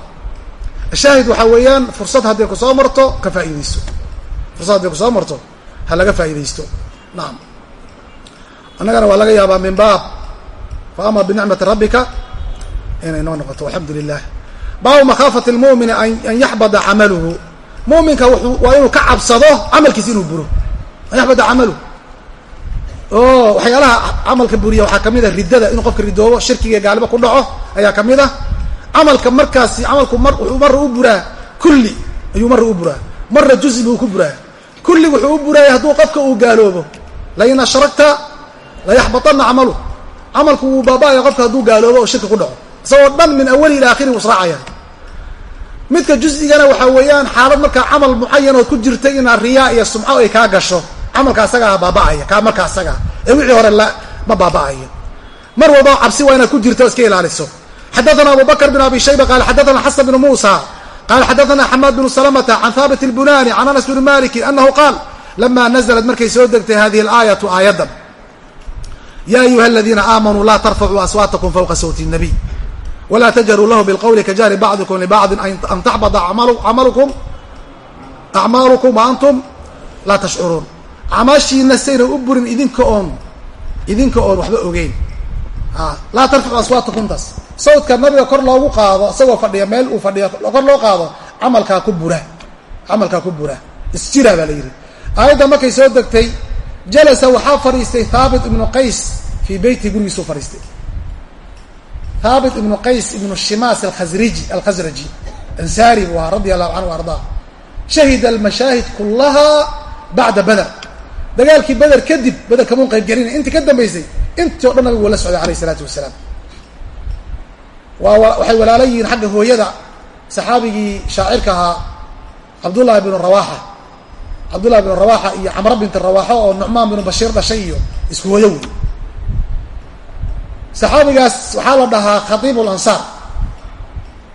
shaahid waxaa weeyaan fursad hadday ku soo marto ka faa'iidaysto. Fursad hadday ku soo marto ha laga faa'iidaysto. Nacam annagana waa laga yaabaa min baab. Fa ama binicmati rabbika inay noo noqoto alxamdu lilah baabu makhaafati lmu'mini an yaxbada camaluhu. Mu'minka wuxuu waa inuu ka cabsado camalkiisa inuu buro. An yaxbada camaluhu oo waxyaalaha camalka buriya waxaa ka mid a riddada. Inuu qofka ridoobo shirkiga gaaliba ku dhaco ayaa ka mid ah camalka markaasi camalku wuxuu marra u buraa kulli ayuu marra u buraa marra juzi buu ku buraa kulli wuxuu u buraaya hadduu qofka uu gaaloobo. Lain ashragta layaxbaطana camalu. Camalku wuu baaba-aya qofka hadduu gaaloobo oo shirki ku dhaco. Isagoo dhan min awali ila akhiri u israacaya. Midka juz'igana waxaa weeyaan xaalad markaa camal mucayan ood ku jirtay inaa riyaa iyo sumco ay kaa gasho camalka asagaa baaba-aya kaa marka asagaa. Ee wixii hore la ma baaba-ayo. Mar walba cabsi waa inaad ku jirto iska ilaaliso xadaثna abu bakr bn abi shayba qala xadaثna xasan bn musa qala xadaثna xamaad bn salamta can haabit اlbunani can anas bn maliki anahu qaal lama nazlat markay soo degtay hadihi اlaayatu aayadan ya ayuha aladiina aamanuu la tarfacuu aswaatakum fawqa sawti الnabiy wla tjaruu lahu bاlqowli kajahri bacdikum libacdi an taxbada amalukum acmaalukum wa antum laa tashcuruun acmaashiina sayna u burin idinka oon idinka oon waxba ogeyn laa tarfacu aswaatakum taas sawdka nabiga kor loogu qaado isagoo fadhiya meel uu fadhiyo kor loo qaado camalkaa ku bura camalkaa ku bura. Isjira baa la yidhi. Aayadda markay soo degtay jalasa waxaa fadhiistay thaabit ibnu qays fii beyti gurigiisuu fadhiistay. Thaabit ibnu qays ibnu shimaas alkhasriji alkhasraji ansaari buu ahaa radia allahu canhu ardaa shahida almashaahid kullaha bacda bader dagaalkii beder kadib beder kamuun qaybgelina intii ka dambaysay intii o dhan nabigu la socday alayh isalaatu wasalaam waxay walaala yihiin xagga hooyada. Saxaabigii shaacirka ahaa cabdullahi binu rawaxa cabdullahi binu rawaxa iyo camra binti rawaxo oo nucmaan binu bashiir dhashay iyo isku hooyo wey saxaabigaas waxaa la dhahaa khatiib lansaar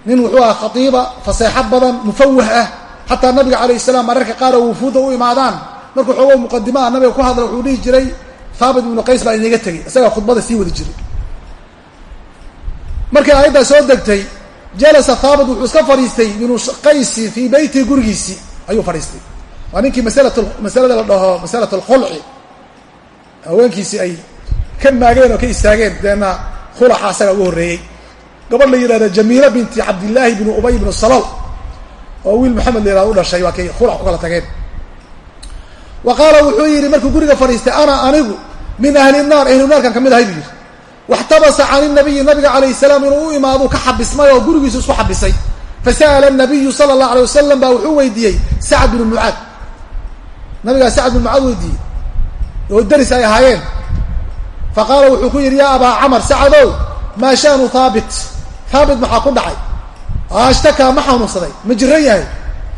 nin wuxuu ahaa khatiiba faseexo badan mufawah ah. Xataa nabiga calayh salaam mararka qaar oo wufuudda u imaadaan. Markuu xoogo muqadimaha nabiga ku hadla wuxuu dhihi jiray thaabit ibnu qays baa inaga tegay isagaa khudbada sii wadi jiray markay aayaddaa soo degtay jalasa thaabit wuxuu iska fadhiistay ibnu qaysi fii beyti gurigiisii ayuu fadhiistay. Waa ninkii masalat masalada la dhaho masalat alkhulci haweenkiisii ay ka maageen oo ka istaageen deena khulaxa asaga ugu horreeyey. Gabadh la yidhahda jamiila binti cabdillaahi bnu ubay bnu salal oo wiil maxamed la yihahdo u dhashay waa kay khulax ku kala tageen. Wa qaala wuxuu yidhi markuu guriga fadhiistay ana anigu min ahli naar ahlu naarkan ka mid ahay buu yidhi waxtabasa can inabiyi nabiga calayh salaam inuu u imaaduu ka xabismay oo gurigiisu isku xabisay. Fasa'ala nabiyu sala allahu alay wasalam baa wuxuu weydiiyey sacad binu mucaad nabigaa sacad binu mucaad weydiiyey. Oo daris ay ahaayeen. Fa qaala wuxuu ku yidhi yaa abaa camar sacadow maa shaanu thaabit. Thaabit maxaa ku dhacay? Ashtakaa ma xanuunsaday. Ma jiran yahay.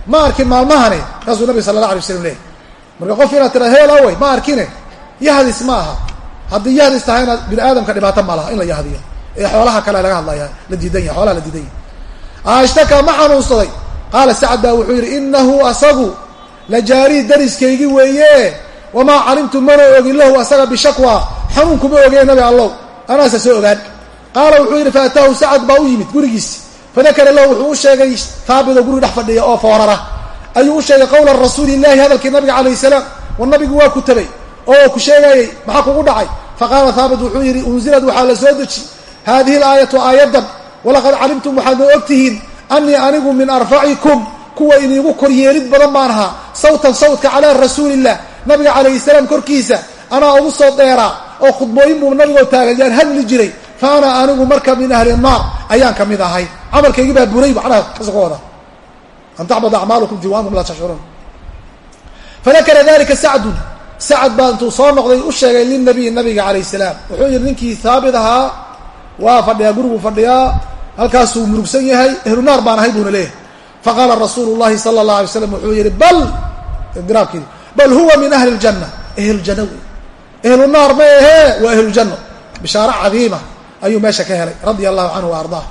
Ma arkin maalmahane kaasuu nabiga sala allah alay waslam leeyahy marka qof inaad tira heel awey ma arkine. Yahdis ma aha haddii yahdis tahayna bini aadamka dhibaato ma laha in la yahdiyo. Ee xoolaha kale laga hadlaya la diidan yahay xoolaha la diidan yahay. Ashtaka ma xanuunsaday. Qaala sacad baa wuxuu yidhi inahu asagu la jaarii dariskaygi weeye. Wamaa calimtu mana ogin lahu asaga bishakwa. Xanuunkuma ogeen nabi allow. Anaasa soo ogaan. Qaala wuxuu yidhi faataahu sacad baa u yimid gurigiisi fadakara lahu wuxuu u sheegay haabit oo guriga dhex fadhiya oo foorara. Ayuu u sheegay qawla rasuuli llahi hadalkii nabiga calayh salaam. War nabigu waa ku tabay oo ku sheegayey maxaa kugu dhacay? Faqaala haabit wuxuu yidhi unzilad waxaa la soo deji. Haadihi alaayatu aayaddan walaqad calimtum waxaad noo ogtihiin anii anigu min arfacikum kuwa iniigu koryeelid badan baan ahaa sawtan sawtka calaa rasuulillah nabiga calayhi salaam korkiisa anaa ugu soo dheeraa oo khudbooyin buu nabigoo taagan yaan hadli jiray fa ana anigu marka min ahli naar ayaan ka mid ahay. Camalkaygii baa buray macnaha ka soo ka wada. An tacbada acmaalukum ti waantum laa tashcuruun. Fadakara dalika sacdun sacad baa intuu soo noqday u sheegay linabiy nabiga calayh salaam. Wuxuu yidhi ninkii haabit ahaa waa fadhiyaa guriguu fadhiyaa halkaasuu murugsan yahay ehlu naar baan ahay buuna leeyahay. Faqaala rasuulu llahi sala allah alay slam wuxuu yidhi bal diraabkeedi bal huwa min ahli ljanna ehlujanna wey. Ehlu naar ma ahee waa ehlujanno bishaaro cadiima ayuu meesha ka helay radia allahu canhu wa ardaah.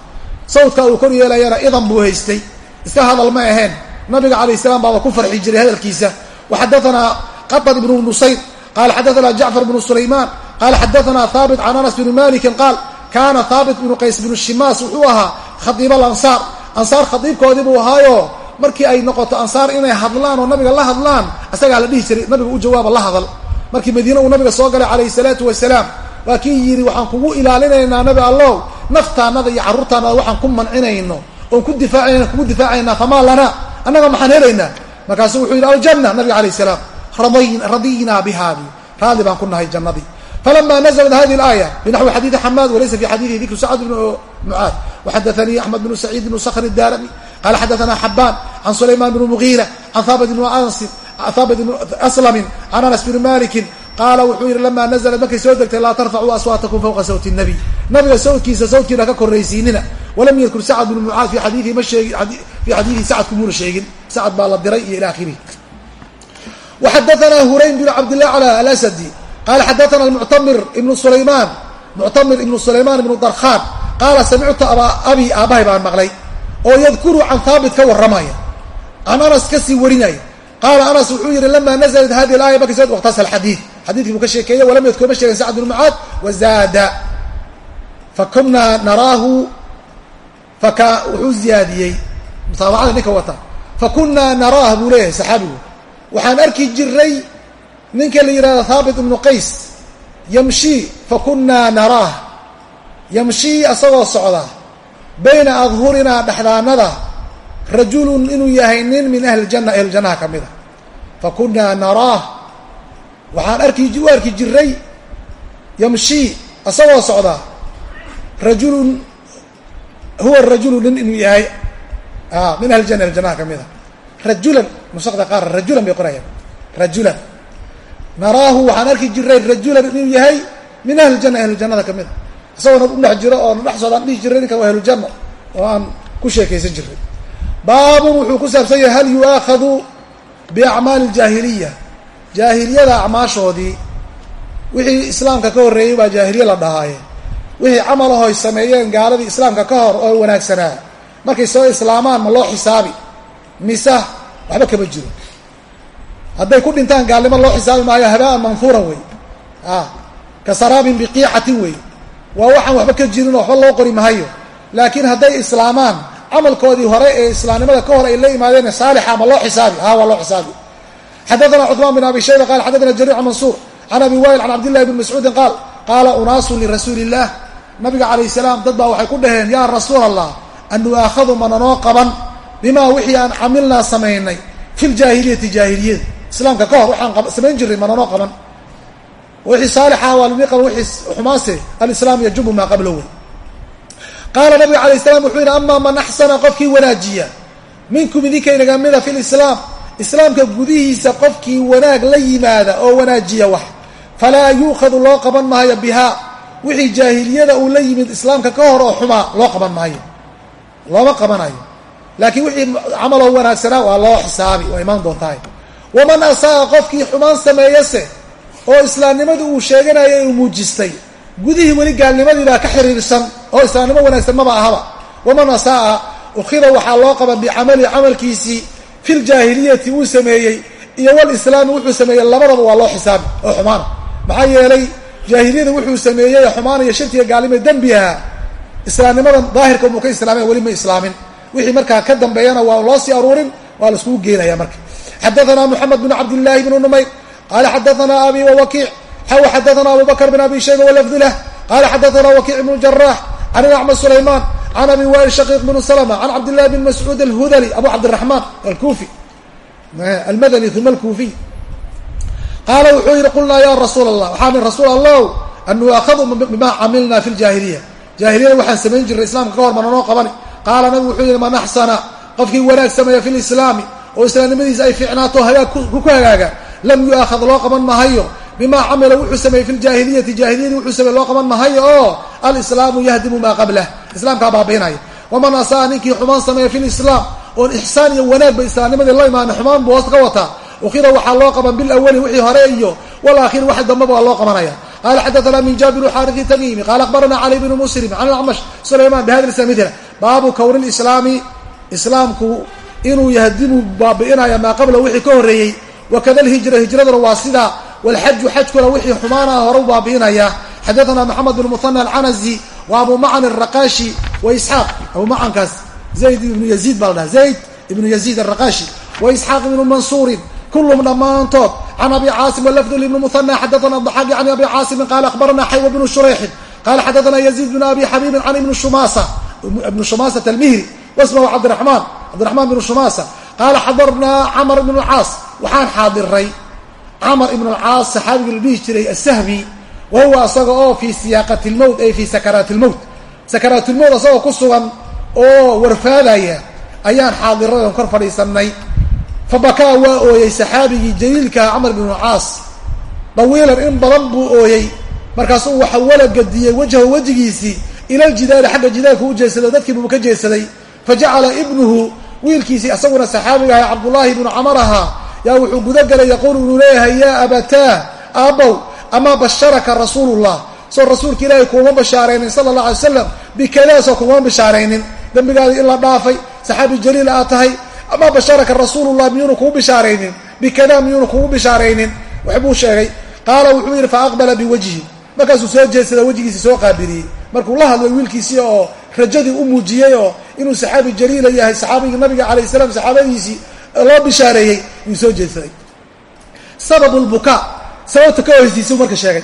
Sawdka uu kor yeelayana idan buu haystay. Iska hadal ma aheen nabiga calayh salaam baaba ku farxi jiray hadalkiisa. Waxadaanaa qaطn ibnu nusayr qala xadaana jacfar bnu sulaymaan qala xadaana haabit can anas bni malikin qaal kaana haabit bnu qays bnu shimaas wuxuu ahaa khadiib alansaar. Ansaar khadiibkoodii buu ahaayo markii ay noqoto ansaar inay hadlaan oo nabiga la hadlaan isagaa la dhihi jiray nabiga u jawaaba la hadal. Markii madiine uu nabiga soo galay calayhi salaatu wasalaam waa kii yidhi waxaan kugu ilaalinaynaa nabi allow naftaanada iyo carruurtaanada waxaan ku mancinayno oon ku difaacayna kugu difaacaynaa famaa lana annaga maxaan helaynaa? Markaasuu wuxuu yidhi aljanna nabiga alayh salaam radinaa bihaadi raadli baan ku nahay jannadii falama naزlat hadi اlaaya binaxwi xadiidi xamaad walaysa fi xadiidihi dikru sacd bn mucaad waxadaanii axmed bnu saciid bnu skr daarami qala xadaana xabaan can sulayman bn mugiira can haabit bn haabit bn aslamin can anas bni malikin qaala wuxuu yihi lama naزlat markay soo degtay laa tarfacuu aswaatakum fawqa sawti الnabiy nabiga sawdkiisa sawdkiina ka koraysiinina walam yadkur sacd bn mucaad fi xadiidihi ma sheegi fi xadiidihi sacadku muuna sheegin sacad baa la diray iyo ila akhirihi وxadaثna hurayn بن cabd لlah clى alasdi qala xadaثna muctamir ibn sulayman muctamir ibnu sulayman ibnu darkhan qaala samictu abi aabbahay baan maqlay oo yadkuru can haabit ka warramaya can anas kasii warinaya qaala anas wuxuu yihi lama naزlat hadi اlaaya markay soo waqtaas alxadiid xadiidkii buu ka sheekeeyey walam yadkurma sheegen sacd bn mucaad wazaada fakunaa naraahu faka wuxuu ziyaadiyey mutaabacada ninka wata fakunaa naraah buu leeyahay saxaabigu waxaan arki jiray ninka la yidhahdo haabit ibnu qays yamshii fakunaa naraah. Yamshii asagoo socda bayna adhurinaa dhexdaanada rajulun inuu yahay nin min ahli janna ahlujannaha ka mid a fa kunaa naraah. Waxaan arki u arki jiray yamshii asagoo socdaa rajulun huwa rajulu nin inuu yahay min rajulan nusakda qaar rajulan bay qorayaan. Rajulan. Naraahu waxaan arki jiray rajulan inuu yahay min ahli janna ahlujannada ka mid a isagoona udhex jiro oo dhex socdaan dhihi jiray ninkan waa ahlujanna oo aan ku sheekaysan jiray. Baabun wuxuu ku saabsan yahay hal yu'aakhadu biacmaali ljaahiliya jaahiliyada acmaashoodii wixii islaamka ka horreeyey baa jaahiliya la dhahaaye. Wixii camalaho ay sameeyeen gaaladii islaamka ka hor oo wanaagsanaa. Markay soo islaamaan ma loo xisaabi mise waxba kama jiro. Hadday ku dhintaan gaalnimo loo xisaabi maayo habaan manfuuran wey. Ah, Kasaraabin biqiicatin wey. Waa waxaan waxba ka jirin oo waxba loo qori mahayo laakiin hadday islaamaan camalkoodii hore ee islaamnimada ka hor ay la yimaadeen saalixa ma loo xisaabi? A waa loo xisaabi. Xadaana cثman bin abi shayba qaal xadaana jarir can mansuur can abi wail can cabdillahi bn mascuudin qaal qaala unaasun lirasuuli illah nabiga calayh salaam dad baa waxay ku dhaheen yaa rasuul allah an nu'aakhadu mananoo qaban? Bimaa wixii aan camilnaa samaynay fi jaahiliyada islaamka ka hor waxaan samayn jirnay mananoo qaban. Wixii saalixa waa lini qaban wixii xumaase alislaam yajubu maa qablo wey qaala nabiga calayh salaam wuxuu yidhi amaa man axsana qofkii wanaajiya minkum idinka inaga mida fi lislaam islaamka gudihiisa qofkii wanaag la yimaada oo wanaajiya wax falaa yuukhadu loo qaban maayo bihaa. Wixii jaahiliyada uu la yimid islaamka ka hor oo xumaa loo qaban maayo. Looma qabanayo laakiin wixii camaloo wanaagsanaa waa loo xisaabi waa imaan doontahay. Waman asaaa qofkii xumaan sameeyase oo islaamnimadii uu sheeganaya uu muujistay gudihii weli gaalnimadii baa ka xiriirsan oo islaamnimo wanaagsan maba ahaba. Waman asaaa ukhida waxaa loo qaban bicamali camalkiisii fi ljaahiliyati uu sameeyey iyo walislaami wuxuu sameeyey labadaba waa loo xisaabi oo xumaana maxaa yeelay jaahiliyada wuxuu sameeyey xumaanaya shirkiga gaalnimo dembi ahaa. Islaamnimadan daahirka umuu ka islaameen weli ma islaamin wixii markaa ka dambeeyana waa loo sii aruurin waa laiskugu geenaya marka. Xadaana mxamed bn cabdillaahi bn numayr qala xadaana abi wwakiic xaw xadaana abu bakr abi shayba walafdu lah qala wakiic bn jaraax can acma sulaymaan can abi wail shaqiiq bn slma can cabdillahi bn mascuud alhudali abu cabdiraxmaan alkufi almadani uma alkufiy qaala wuxuu yihi qulnaa ya rasuul allah waxaa min rasuul allow anuakhadu bima camilna fi ljaahiliya jaahiliyada waxaan samayn jirnay islaamka ka hor mananoo qabani qaala nabigu wuxuu yihi man axsana qofkii wanaag sameeya fi lislaami oo islaamnimadiisa ay fiicnaato hagaag ku hagaaga. Lam yu'aakhad loo qaban mahayo. Bimaa camila wuxuu sameeyey fi ljaahiliyati jaahiliyadii wuxuu sameeye loo qaban mahayo oo alislaamu yahdimu maa qablah islaamkaa baabiinaya. Waman asaa ninkii xumaan sameeya fi lislaam oon ixsaan iyo wanaag ba islaamnimadii la imaana xumaan buu hoos ka wataa. Ukhida waxaa loo qaban bilawali wixii hore iyo walakhir wax dambaba waa loo qabanaya. Qala xadaثna min jaabir xaariثi tamimi qala akbarana cali bn muslim can acmash sulayman bihada isnamidla baabu kowni lislaami islaamku inuu yahdimuu baabi'inayo maa qabla wixii ka horreeyey. Wakada alhijra hijraduna waa sida walxaju xajkuna wixii xumaana hore u baabi'inaya. Xadaanaa maxamed bn muhana alcanazi wa abu macan alraqaashi wa isxaaq abu macankaas zayd ibnu yaziid baa la dhaha zayd ibnu yaziid alraqaashi wa isxaaq ibnu mansuurin kulum dhammaantood. عن abi caasim walafdu ibni muhana xadaana daxaaq can abi caasimin qaala akhbarana xaywa bnu shurayxin qaala xadaana yaziid bn abi xabiibin can ibni shumaasa ibn shumasata almihri wasmahu cabdiraxmaan cabdiraxmaan bn shumasa. Qaala xadarnaa camar ibn اlcaas waxaan xaadiray camar ibn اlcaas saxaabigii la dhihi jiray asahmi wa huwa asaga oo fii siyaaqati lmowt ay fii sakaraati lmowt sakaraat lmowt asagoo ku sugan oo warfaadaya ayaan xaadiray oon kor fadhiisanay fabakaa waa ooyey saxaabigii jaliilkaha camar ibn caas dawiilan in badan buu ooyey markaasuu waxa wala wejigiisii ila ljidaali xagga jidaalka u jeedsaday dadkii buu ka jeedsaday fa jacala ibnuhu wiilkiisii isaguna saxaabiga aha cabdullaahi ibnu camar ahaa. Yaa wuxuu guda galay yaquulu inuu leeyahay yaa abataah aabbow amaa basharaka rasuulullah. Soo rasuulka ilaahay kuuma bashaaraynin sala allah alay slam bikadaasoo kuuma bashaaraynin dembigaadii in la dhaafay saxaabi jaliil aad tahay amaa basharaka rasuulullah miyuuna kugu bishaaraynin bikada miyuuna kugu bishaaraynin waxbuu sheegay. Qaala wuxuu yidhi fa markaasuu soo jeedsada wejigiisii soo qaabiliyey markuu la hadlay wiilkiisii oo rajadii u muujiyey oo inuu saxaabi jaliila yahay saxaabigii nabiga calayh salaam saxaabadiisii loo bishaareeyey yuu soo jeedsaday. Sababu sababta ka hoysiisuu marka sheegay.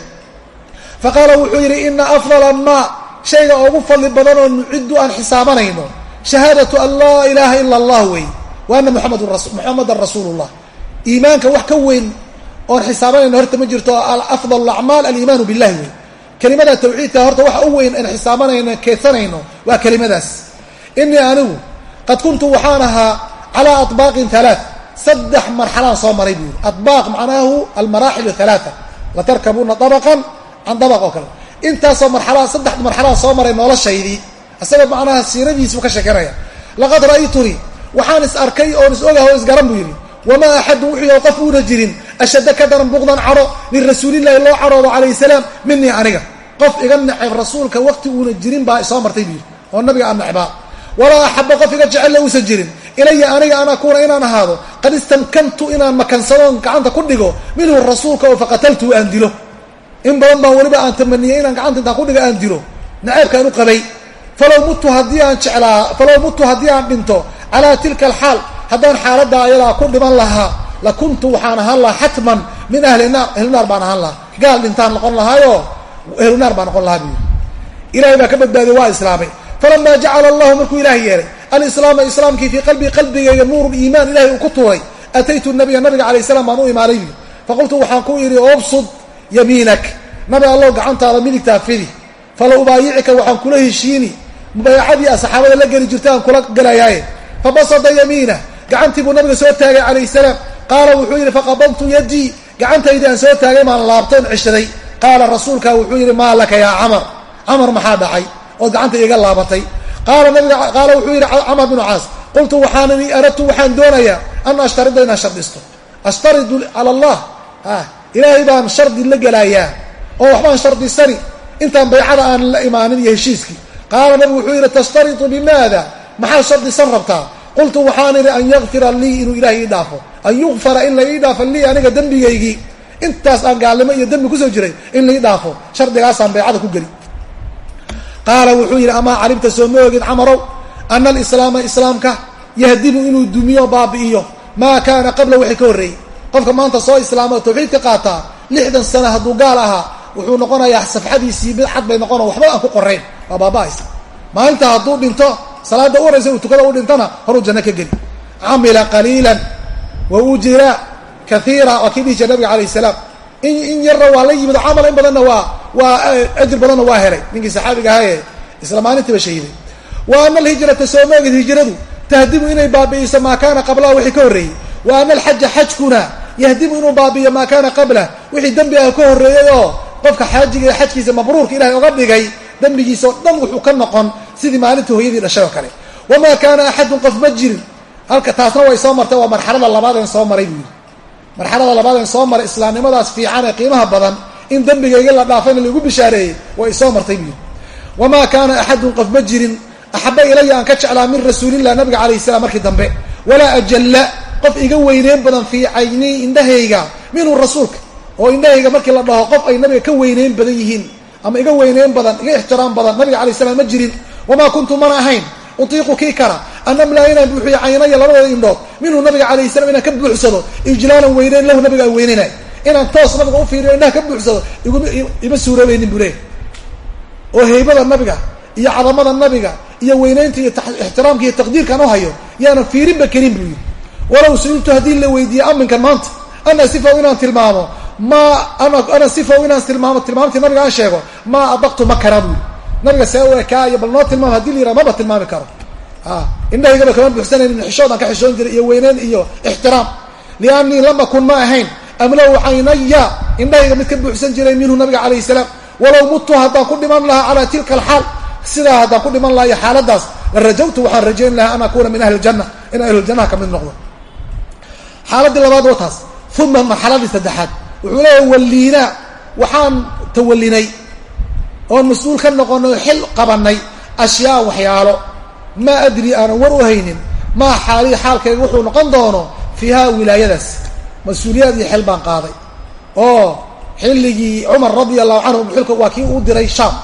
Fa qaala wuxuu yidhi ina afdala maa shayga ugu fadli badan oo nuciddu aan xisaabanayno shahaadatu an laa ilaaha ila allah wey wa ana muxamadan rasuulullah. Iimaanka wax ka weyn oon xisaabanayno horta ma jirto afdal acmaal aliimaanu billahi wey. Kelimada tawxiidka horta waxa u weyn aan xisaabanayno keedsanayno waa kelimadaas. Inii anigu qad kuntu waxaan ahaa calaa aطbaaqin alaa saddex marxalaan soo maray buu yidhi. Adbaaq macnaahu almaraaxil halaaa latarkabuna abaqan can dabaq oo kale. Intaasoo maralaa saddex marxalaa soo maray noloshaydii isagoo macnaha siiradiisuu ka sheekanaya laqad ra'aytunii waxaan is arkay oon is ogaha oo isgaran buu yidhi wamaa axadu wuxuu qof uuna jirin ashadda ka daran buqdan caro lirasuulillahi loo caroodo calayh salaam minii aniga qof iga neceb rasuulka waqti uuna jirin baa soo martay buu yidhi oo nabiga aan necbaa walaa axaba qof iga jecella uusan jirin ilaya aniga an akuuna inaan ahaado qad istamkantu inaan makansadoon gacanta ku dhigo minhu rasuulka oo faqataltuu aan dilo in badan baan weliba aan tamaniyey inaan gacanta intaan ku dhigo aan dilo naceebkaan u qabay falow mutu haddii aan dhinto calaa tilka alxaal haddaan xaaladdaa ayadaa ku dhiman lahaa la kuntu waxaan ahaan lahaa xatman min ahli naar ahlunaar baan ahaan lahaa. Gaal dhintaan noqon lahaayo ahlunaar baan noqon lahaa buu baa ka badbaadiye waa islaamay. Falamaa jacala allahu markuu ilaah yeelay alislaama islaamkii fii qalbii qalbigayga nuuru iimaan ilahay uu ku tuuray. Ataytu nabiya nabiga alayh salam baan u imaaday faqultu waxaan ku yidhi obsud yamiinak. Nabi allow gacantaada midigtaa fidi. Fala ubaayicika waxaan kula heshiini. Mubaayacadii a la geli jirta aan kula gelayaaye fabasada yamiina gacantii buu nabiga soo taagay calayh salaam. Qaala wuxuu yidhi faqabadtu yadii. Gacantaydii aan soo taagay maan laabtoon ceshaday qaala rasuulka wuxuu yidhi maa laka yaa camar? Camar maxaa dhacay? Ood gacanta iga laabatay. Qaala nabiga qaala wuxuu yidhi camar binu caas qultu waxaanani aradtu waxaan doonayaa an ashtarida inaan shardisto. Ashtaridu cala allah. Ilaahay baan shardi la gelaayaa oo waxbaan shardisani. Intaan baycada aan la imaanin iyo heshiiskii. Qaala nabigu wuxuu yidhi tashtaritu bimaada? Maxaa shardisan rabtaa qultu waxaan idhi an yakfira lii inuu ilahay ii dhaafo. An yukfara in la ii dhaafo lii aniga dembigaygii. Intaas aan gaalnimo iyo dembi ku soo jiray in la ii dhaafo. Shardigaasaan baycada ku geli. Qaala wuxuu yidhi amaa calimta soo ma ogid camarow ana alislaama islaamka yahdimu inuu dumiyo baabi'iyo. Maa kaana qabla wixii ka horreeyey. Qofka maanta soo islaama o tawxiidka qaataa lixdan sano hadduu gaal ahaa wuxuu noqonayaa safxadiisii mid cad bay noqona waxba aan ku qorayn waa baaba'aysa. Maalinta hadduu dhinto salaada u horaysa uu tukada u dhintona horuu janno ka geli. Camila qaliilan wa ujira kaiira waa kii dhihi nabiga alayh salaam. In yarna waa la yimid camal in badanna waa waa ajir badanna waa helay. Ninkii saxaabiga ahaa ee isla maalintiiba shahiiday wa ana alhijrata soo moogid hijradu tahdimu inay baabi'iso maa kaana qablaha wixii ka horreeyey. Wa ana alxaja xajkuna yahdimu inuu baabi'iyo maa kaana qablah wixii dembi ah ka horreeyey oo qofka xaajiga xajkiisa mabruurka ilahay oga dhigay dembigiisa oo dhan wuxuu ka noqon sidii maalintii hooyadii dhashay oo kale. Wamaa kaana axadun qof ma jirin. Halka taasna way soo martay waa marxalada labaadeen soo maray buu yidhi. Marxalada labaadeen soo maray islaamnimadaas fiican qiimaha badan in dembigayga la dhaafayna laigu bishaareeyey way soo martay buu yidhi. Wamaa kaana axadun qof ma jirin. Axaba ilaya aan ka jeclaa min rasuulillah nabiga calayh salaam markii dambe. Walaa ajalla qof iga weyneyn badan fii caynii indhahayga minhu rasuulka. Oo indhahayga markii la dhaho qof ay nabiga ka weyneyn badan yihiin ama iga weyneyn badan iga ixtiraam badan nabiga alay slam ma jirin wamaa kuntu mana ahayn utiiqu kii kara an amlaa inaan buuxiyo caynaya labadooda indhood minhu nabiga calayh salam inaan ka buuxsado ijlaalan weyneyn lahu nabiga aan weynenay inaan toos nabiga u fiiriyo indhaha ka buuxsado ima suuroobaynin buu leey oo heybada nabiga iyo cadamada nabiga iyo weyneynta iyo ixtiraamka iyo taqdiirkaan u hayo yaanan fiirinba kelin buu yidhi walow su'iltu haddii la weydiiye aminkan maanta ana sifaw inaan tilmaamo maa ana sifaw inaan tilmaamo tilmaamtii nabiga aan sheego maa adaqtu ma kara buu nabiga see u ekaa iyo bal noo haddii la yiraha tilmaami karo. Indhahaygaba kama buuxsanaynin xishood aan ka xishoon jiray iyo weyneyn iyo ixtiraam. Liannii lam akun ma ahayn amlow caynaya indhahayga mid ka buuxsan jiray minhu nabiga calayh salaam. Walow mutu haddaan ku dhiman lahaa calaa tilka alxaal sidaa haddaan ku dhiman lahaa iyo xaaladaas la rajawtu waxaan rajayn lahaa an akuuna min ahli ljanna in ahluljannaha ka mid noqdo. Xaaladii labaad waa taas uma marxaladii saddexaad. Wuxuu leeyahy walliinaa waxaan tawallinay oon mas'uul ka noqonay xil qabanay ashyaa waxyaalo. Maa adri aanan war u haynin maa xaalii xaalkayga wuxuu noqon doono fiiha wilaayadaas. Mas'uuliyaad iyo xil baan qaaday. Oo xilligii cumar radia allahu canhu xilka waa kii uu diray shaam.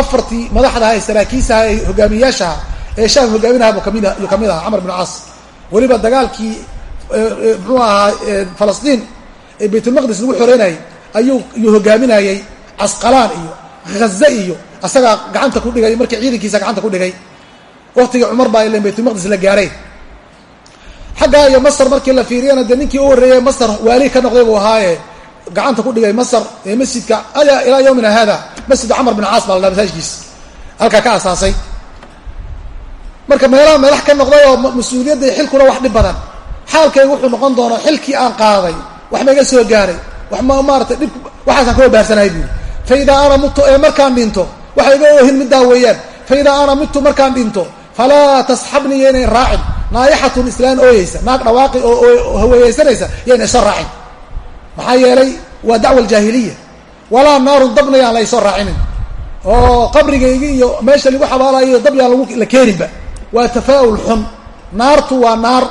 Afartii madaxdaha ee saraakiisaha ee hogaamiyaashaha ee shaam hogaaminaha buu ka mid yuu ka mid ahaa camar bin caas. Weliba dagaalkii muxuu ahaa falastiin ee baytulmaqdis lagu xoreynayay ayuu yuu hogaaminayay casqalaan iyo haze iyo asagaa gacanta ku dhigay markii ciidankiisa gacanta ku dhigay. Waktigii cumar baa ilan baytulmaqdis la gaaray. Xaggaa iyo masr markii la fiiriyana dee ninkii u horreeyey masr waali ka noqday buu ahaaye. Gacanta ku dhigay masr ee masjidka ilaa yawmina hada masjid camar bin caas baa la dhaha masaajkiis halkaa ka asaasay. Marka meelaha madax ka noqday oo mas'uuliyadda iyo xilkuna wax dhib badan. Xaalkayga wuxuu noqon doonaa xilkii aan qaaday wax ma iga soo gaaray wax ma maaratay dhib waxaasaan ka wabaarsanahay buuri fa idaa ana mutu ee markaan dhinto waxa iga ohin middaa weeyaan fa idaa ana mitu markaan dhinto falaa tasxabnii yaynay raacin naayaxatun islaan ooyeysa naag dhawaaqi oo haweeyeysanaysa yayna isoo raacin maxaa yeelay waa dacwa aljaahiliya walaa naarun dabna yaan la isoo raacinin oo qabrigaygi iyo meesha lagu xabaalayo dab yaan lagu la keeninba waa tafaa'ul xun naartu waa naar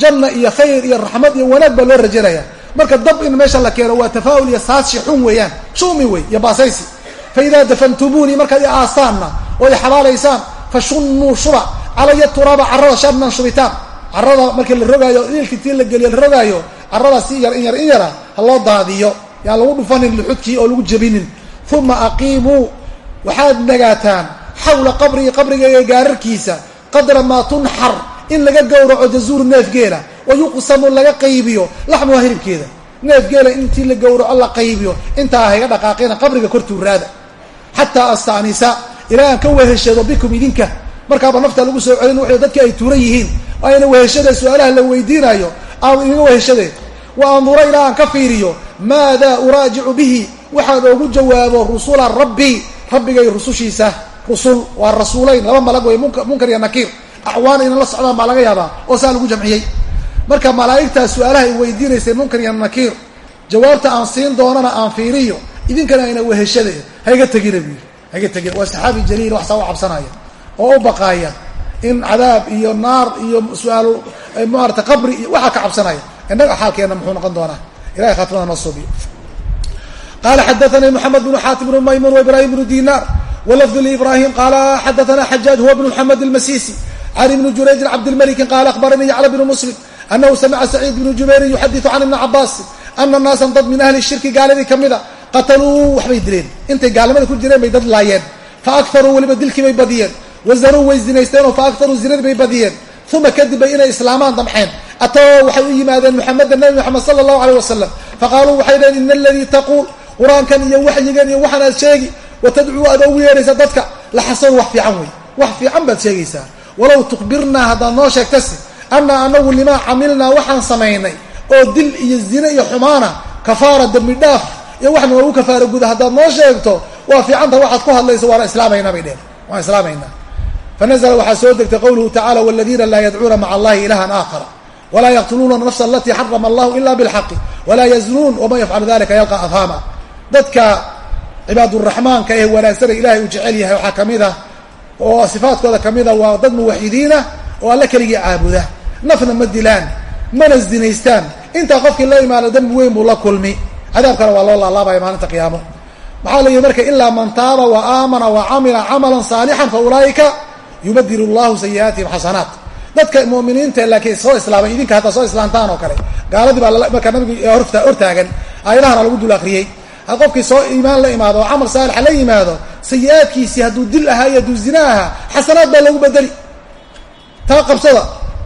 janna iyo khayr iyo raxmad iyo wanaag baa loo rajanaya marka dab in meesha la keeno waa tafaa'ul iyo saasshi xun weeyaan. Shumi wey iyo baasaysi. Fa idaa markaad i aasaanna oo i xabaalaysaan fa shuba calaya turaaba carrada shabnan shubitaan. Carrada markii la rogaayo iilka tii la geliyo la rogaayo carrada si yar in yar in yara ha loo daadiyo. Yaan lagu dhufanin luxudkii oo lagu jebinin uma aqiimuu waxaad nagaataan xawla qabrii qabrigayga gaararkiisa qadra maa tunxar in laga gowraco jazuuru neefgeela wa yuqsamu laga qaybiyo laxmuha hilibkeeda. Neefgeela intii la gowraco la qaybiyo intaa hayga dhaqaaqina qabriga kor tuuraada xataa astaanisa ilaa aan ka weheshado bikum idinka. Markaaba nafta lagu soo celin w dadki ay tuuran yihiin. Ayna weheshade su'aalaha la weydiinayo aan inaga weheshade wa andura ilaa aan ka fiiriyo maada uraajicu bihi? Waxaan oogu jawaabo rusula rabbi. Rabbigay rusushiisa. Rusul waa rasuulayn laba malag wey munkar iyo nakiir. Acwaan inan la socdaan baa laga yaabaa oo saa lagu jamciyey marka malaa'igtaa su'aalaha ay weydiinaysay munkar iyo nakiir jawaabta aan siin doonana aan fiiriyo idinkana ayna weheshadayn hayga tegina bu hayga tegina. Waa saxaabi jaliil waxsaa u cabsanaya. Oo u baqaaya in cadaab iyo naar iyo su'aal eh, maarata qabri iyo waxaa ka cabsanaya. Innaga xaalkeena muxuu noqon doonaa? Ilahay khaatmada noo suubiyo qala xadathani moxamed bnu xaatim bnu maymun waibrahim bnu dinar walafdu librahim qala xadathana xajaaj huwa bnu maxamed almasisi can ibni jurayjin cabdilmaliki qala akhbaranii yacla bnu muslim anahu samica saciid bnu jubayrin yuxadiثu can ibni cabaasin ana naasan dad min ahli shirki gaaladii kamida qataluu waxbay dileen intay gaalnimada ku jireen bay dad laayeen faakharuu weliba dilkii bay badiyeen wazanuu way zinaysteenoo faakharuu zinadii bay badiyeen uma kadib bay inay islaamaan damxeen atoo waxay u yimaadeen muxameda nabi moxamed sala allahu aleyh wasalam faqaaluu waxay dhaheen ina aladii taquul qur'aankan iyo waxyigan iyo waxaan aad sheegi wa tadcuu aad ogu yeedhaysaa dadka laxasanu wax fiican wey wax fiican baad sheegaysaa walow tukbirnaa haddaad noo sheegtasi anna anagu limaa camilnaa waxaan samaynay oo dil iyo zine iyo xumaana kafaara dembi dhaaf iyo wax noogu kafaara guda haddaad noo sheegto waa fiicanta waxaad ku hadlayso waana islaamaynaa bay dheheen. Waan islaamaynaa fanazla waxaa soo degtay qowluhu tacala waladiina laa yadcuuna maca allahi ilahan aakhara walaa yaqtuluuna nafsa alatii xarama allahu ila bilxaqi walaa yaznuun waman yafcalu dalika yalqa afhaama dadka cibaaduraxmaanka ee wanaagsanay ilahay uu jecel yahay waxaa ka mid ah oo sifaadkooda kamida waa dad muwaxidiinah oo alla keligii caabuda nafna ma dilaan mana zinaystaan. Intaa qofkii la imaano dembi weyn buu la kulmi. Cadaabkana waa loo laalaabaya maalinta qiyaamo. Maxaa la yihi marka ilaa man taaba wa aamana wa camila camalan saalixan fa ulaa'ika yubadilu llahu sayi'aatihim xasanaat. Dadka mu'miniinta laakiin soo islaamay idinka haddaa soo islaamtaan oo kale. Gaaladii baa markaa nabigi hortaagan aayadahana lagu dul akriyey. Had qofkii soo iimaan la imaado oo camal saalixa la yimaado sayi-aadkiisii hadduu dil ahaa iyo hadduu zina ahaa xasanaad baa loogu bedeli taa qabsada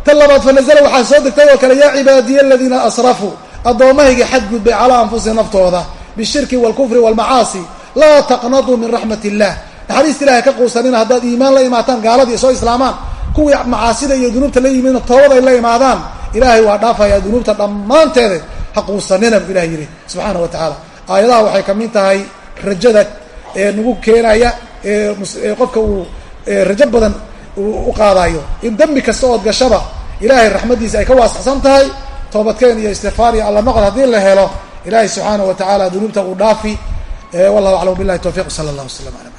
tan labaad fa nazla waxaa soo degtay oo kale yaa cibaadiya aladiina asrafuu addoommahayga xadgudbay calaa anfusihim naftooda bishirki waalkufri waalmacaasi laa taqnaduu min raxmat illah naxariista ilahay ka quusanina haddaad iimaan la imaataan gaaladii soo islaamaan kuwii macaasida iyo dunuubta la yimidna toobad ay la imaadaan ilaahay waa dhaafaya dunuubta dhammaanteeda ha quusanina bu ilahay yidhi subxaana wa tacaala. Aayadaha waxay ka mid tahay rajada ee nagu keenaya ee qofka uu rajo badan u qaadayo. In dembi kasta ood gashaba ilaahay raxmaddiisa ay ka waasaxsan tahay toobadkeen iyo istikfaar iyo alla noqod haddii la helo ilahay subxaana wa tacaala dunuubta uu dhaafi wallahu aclam billahi towfiq sala allah waslam ala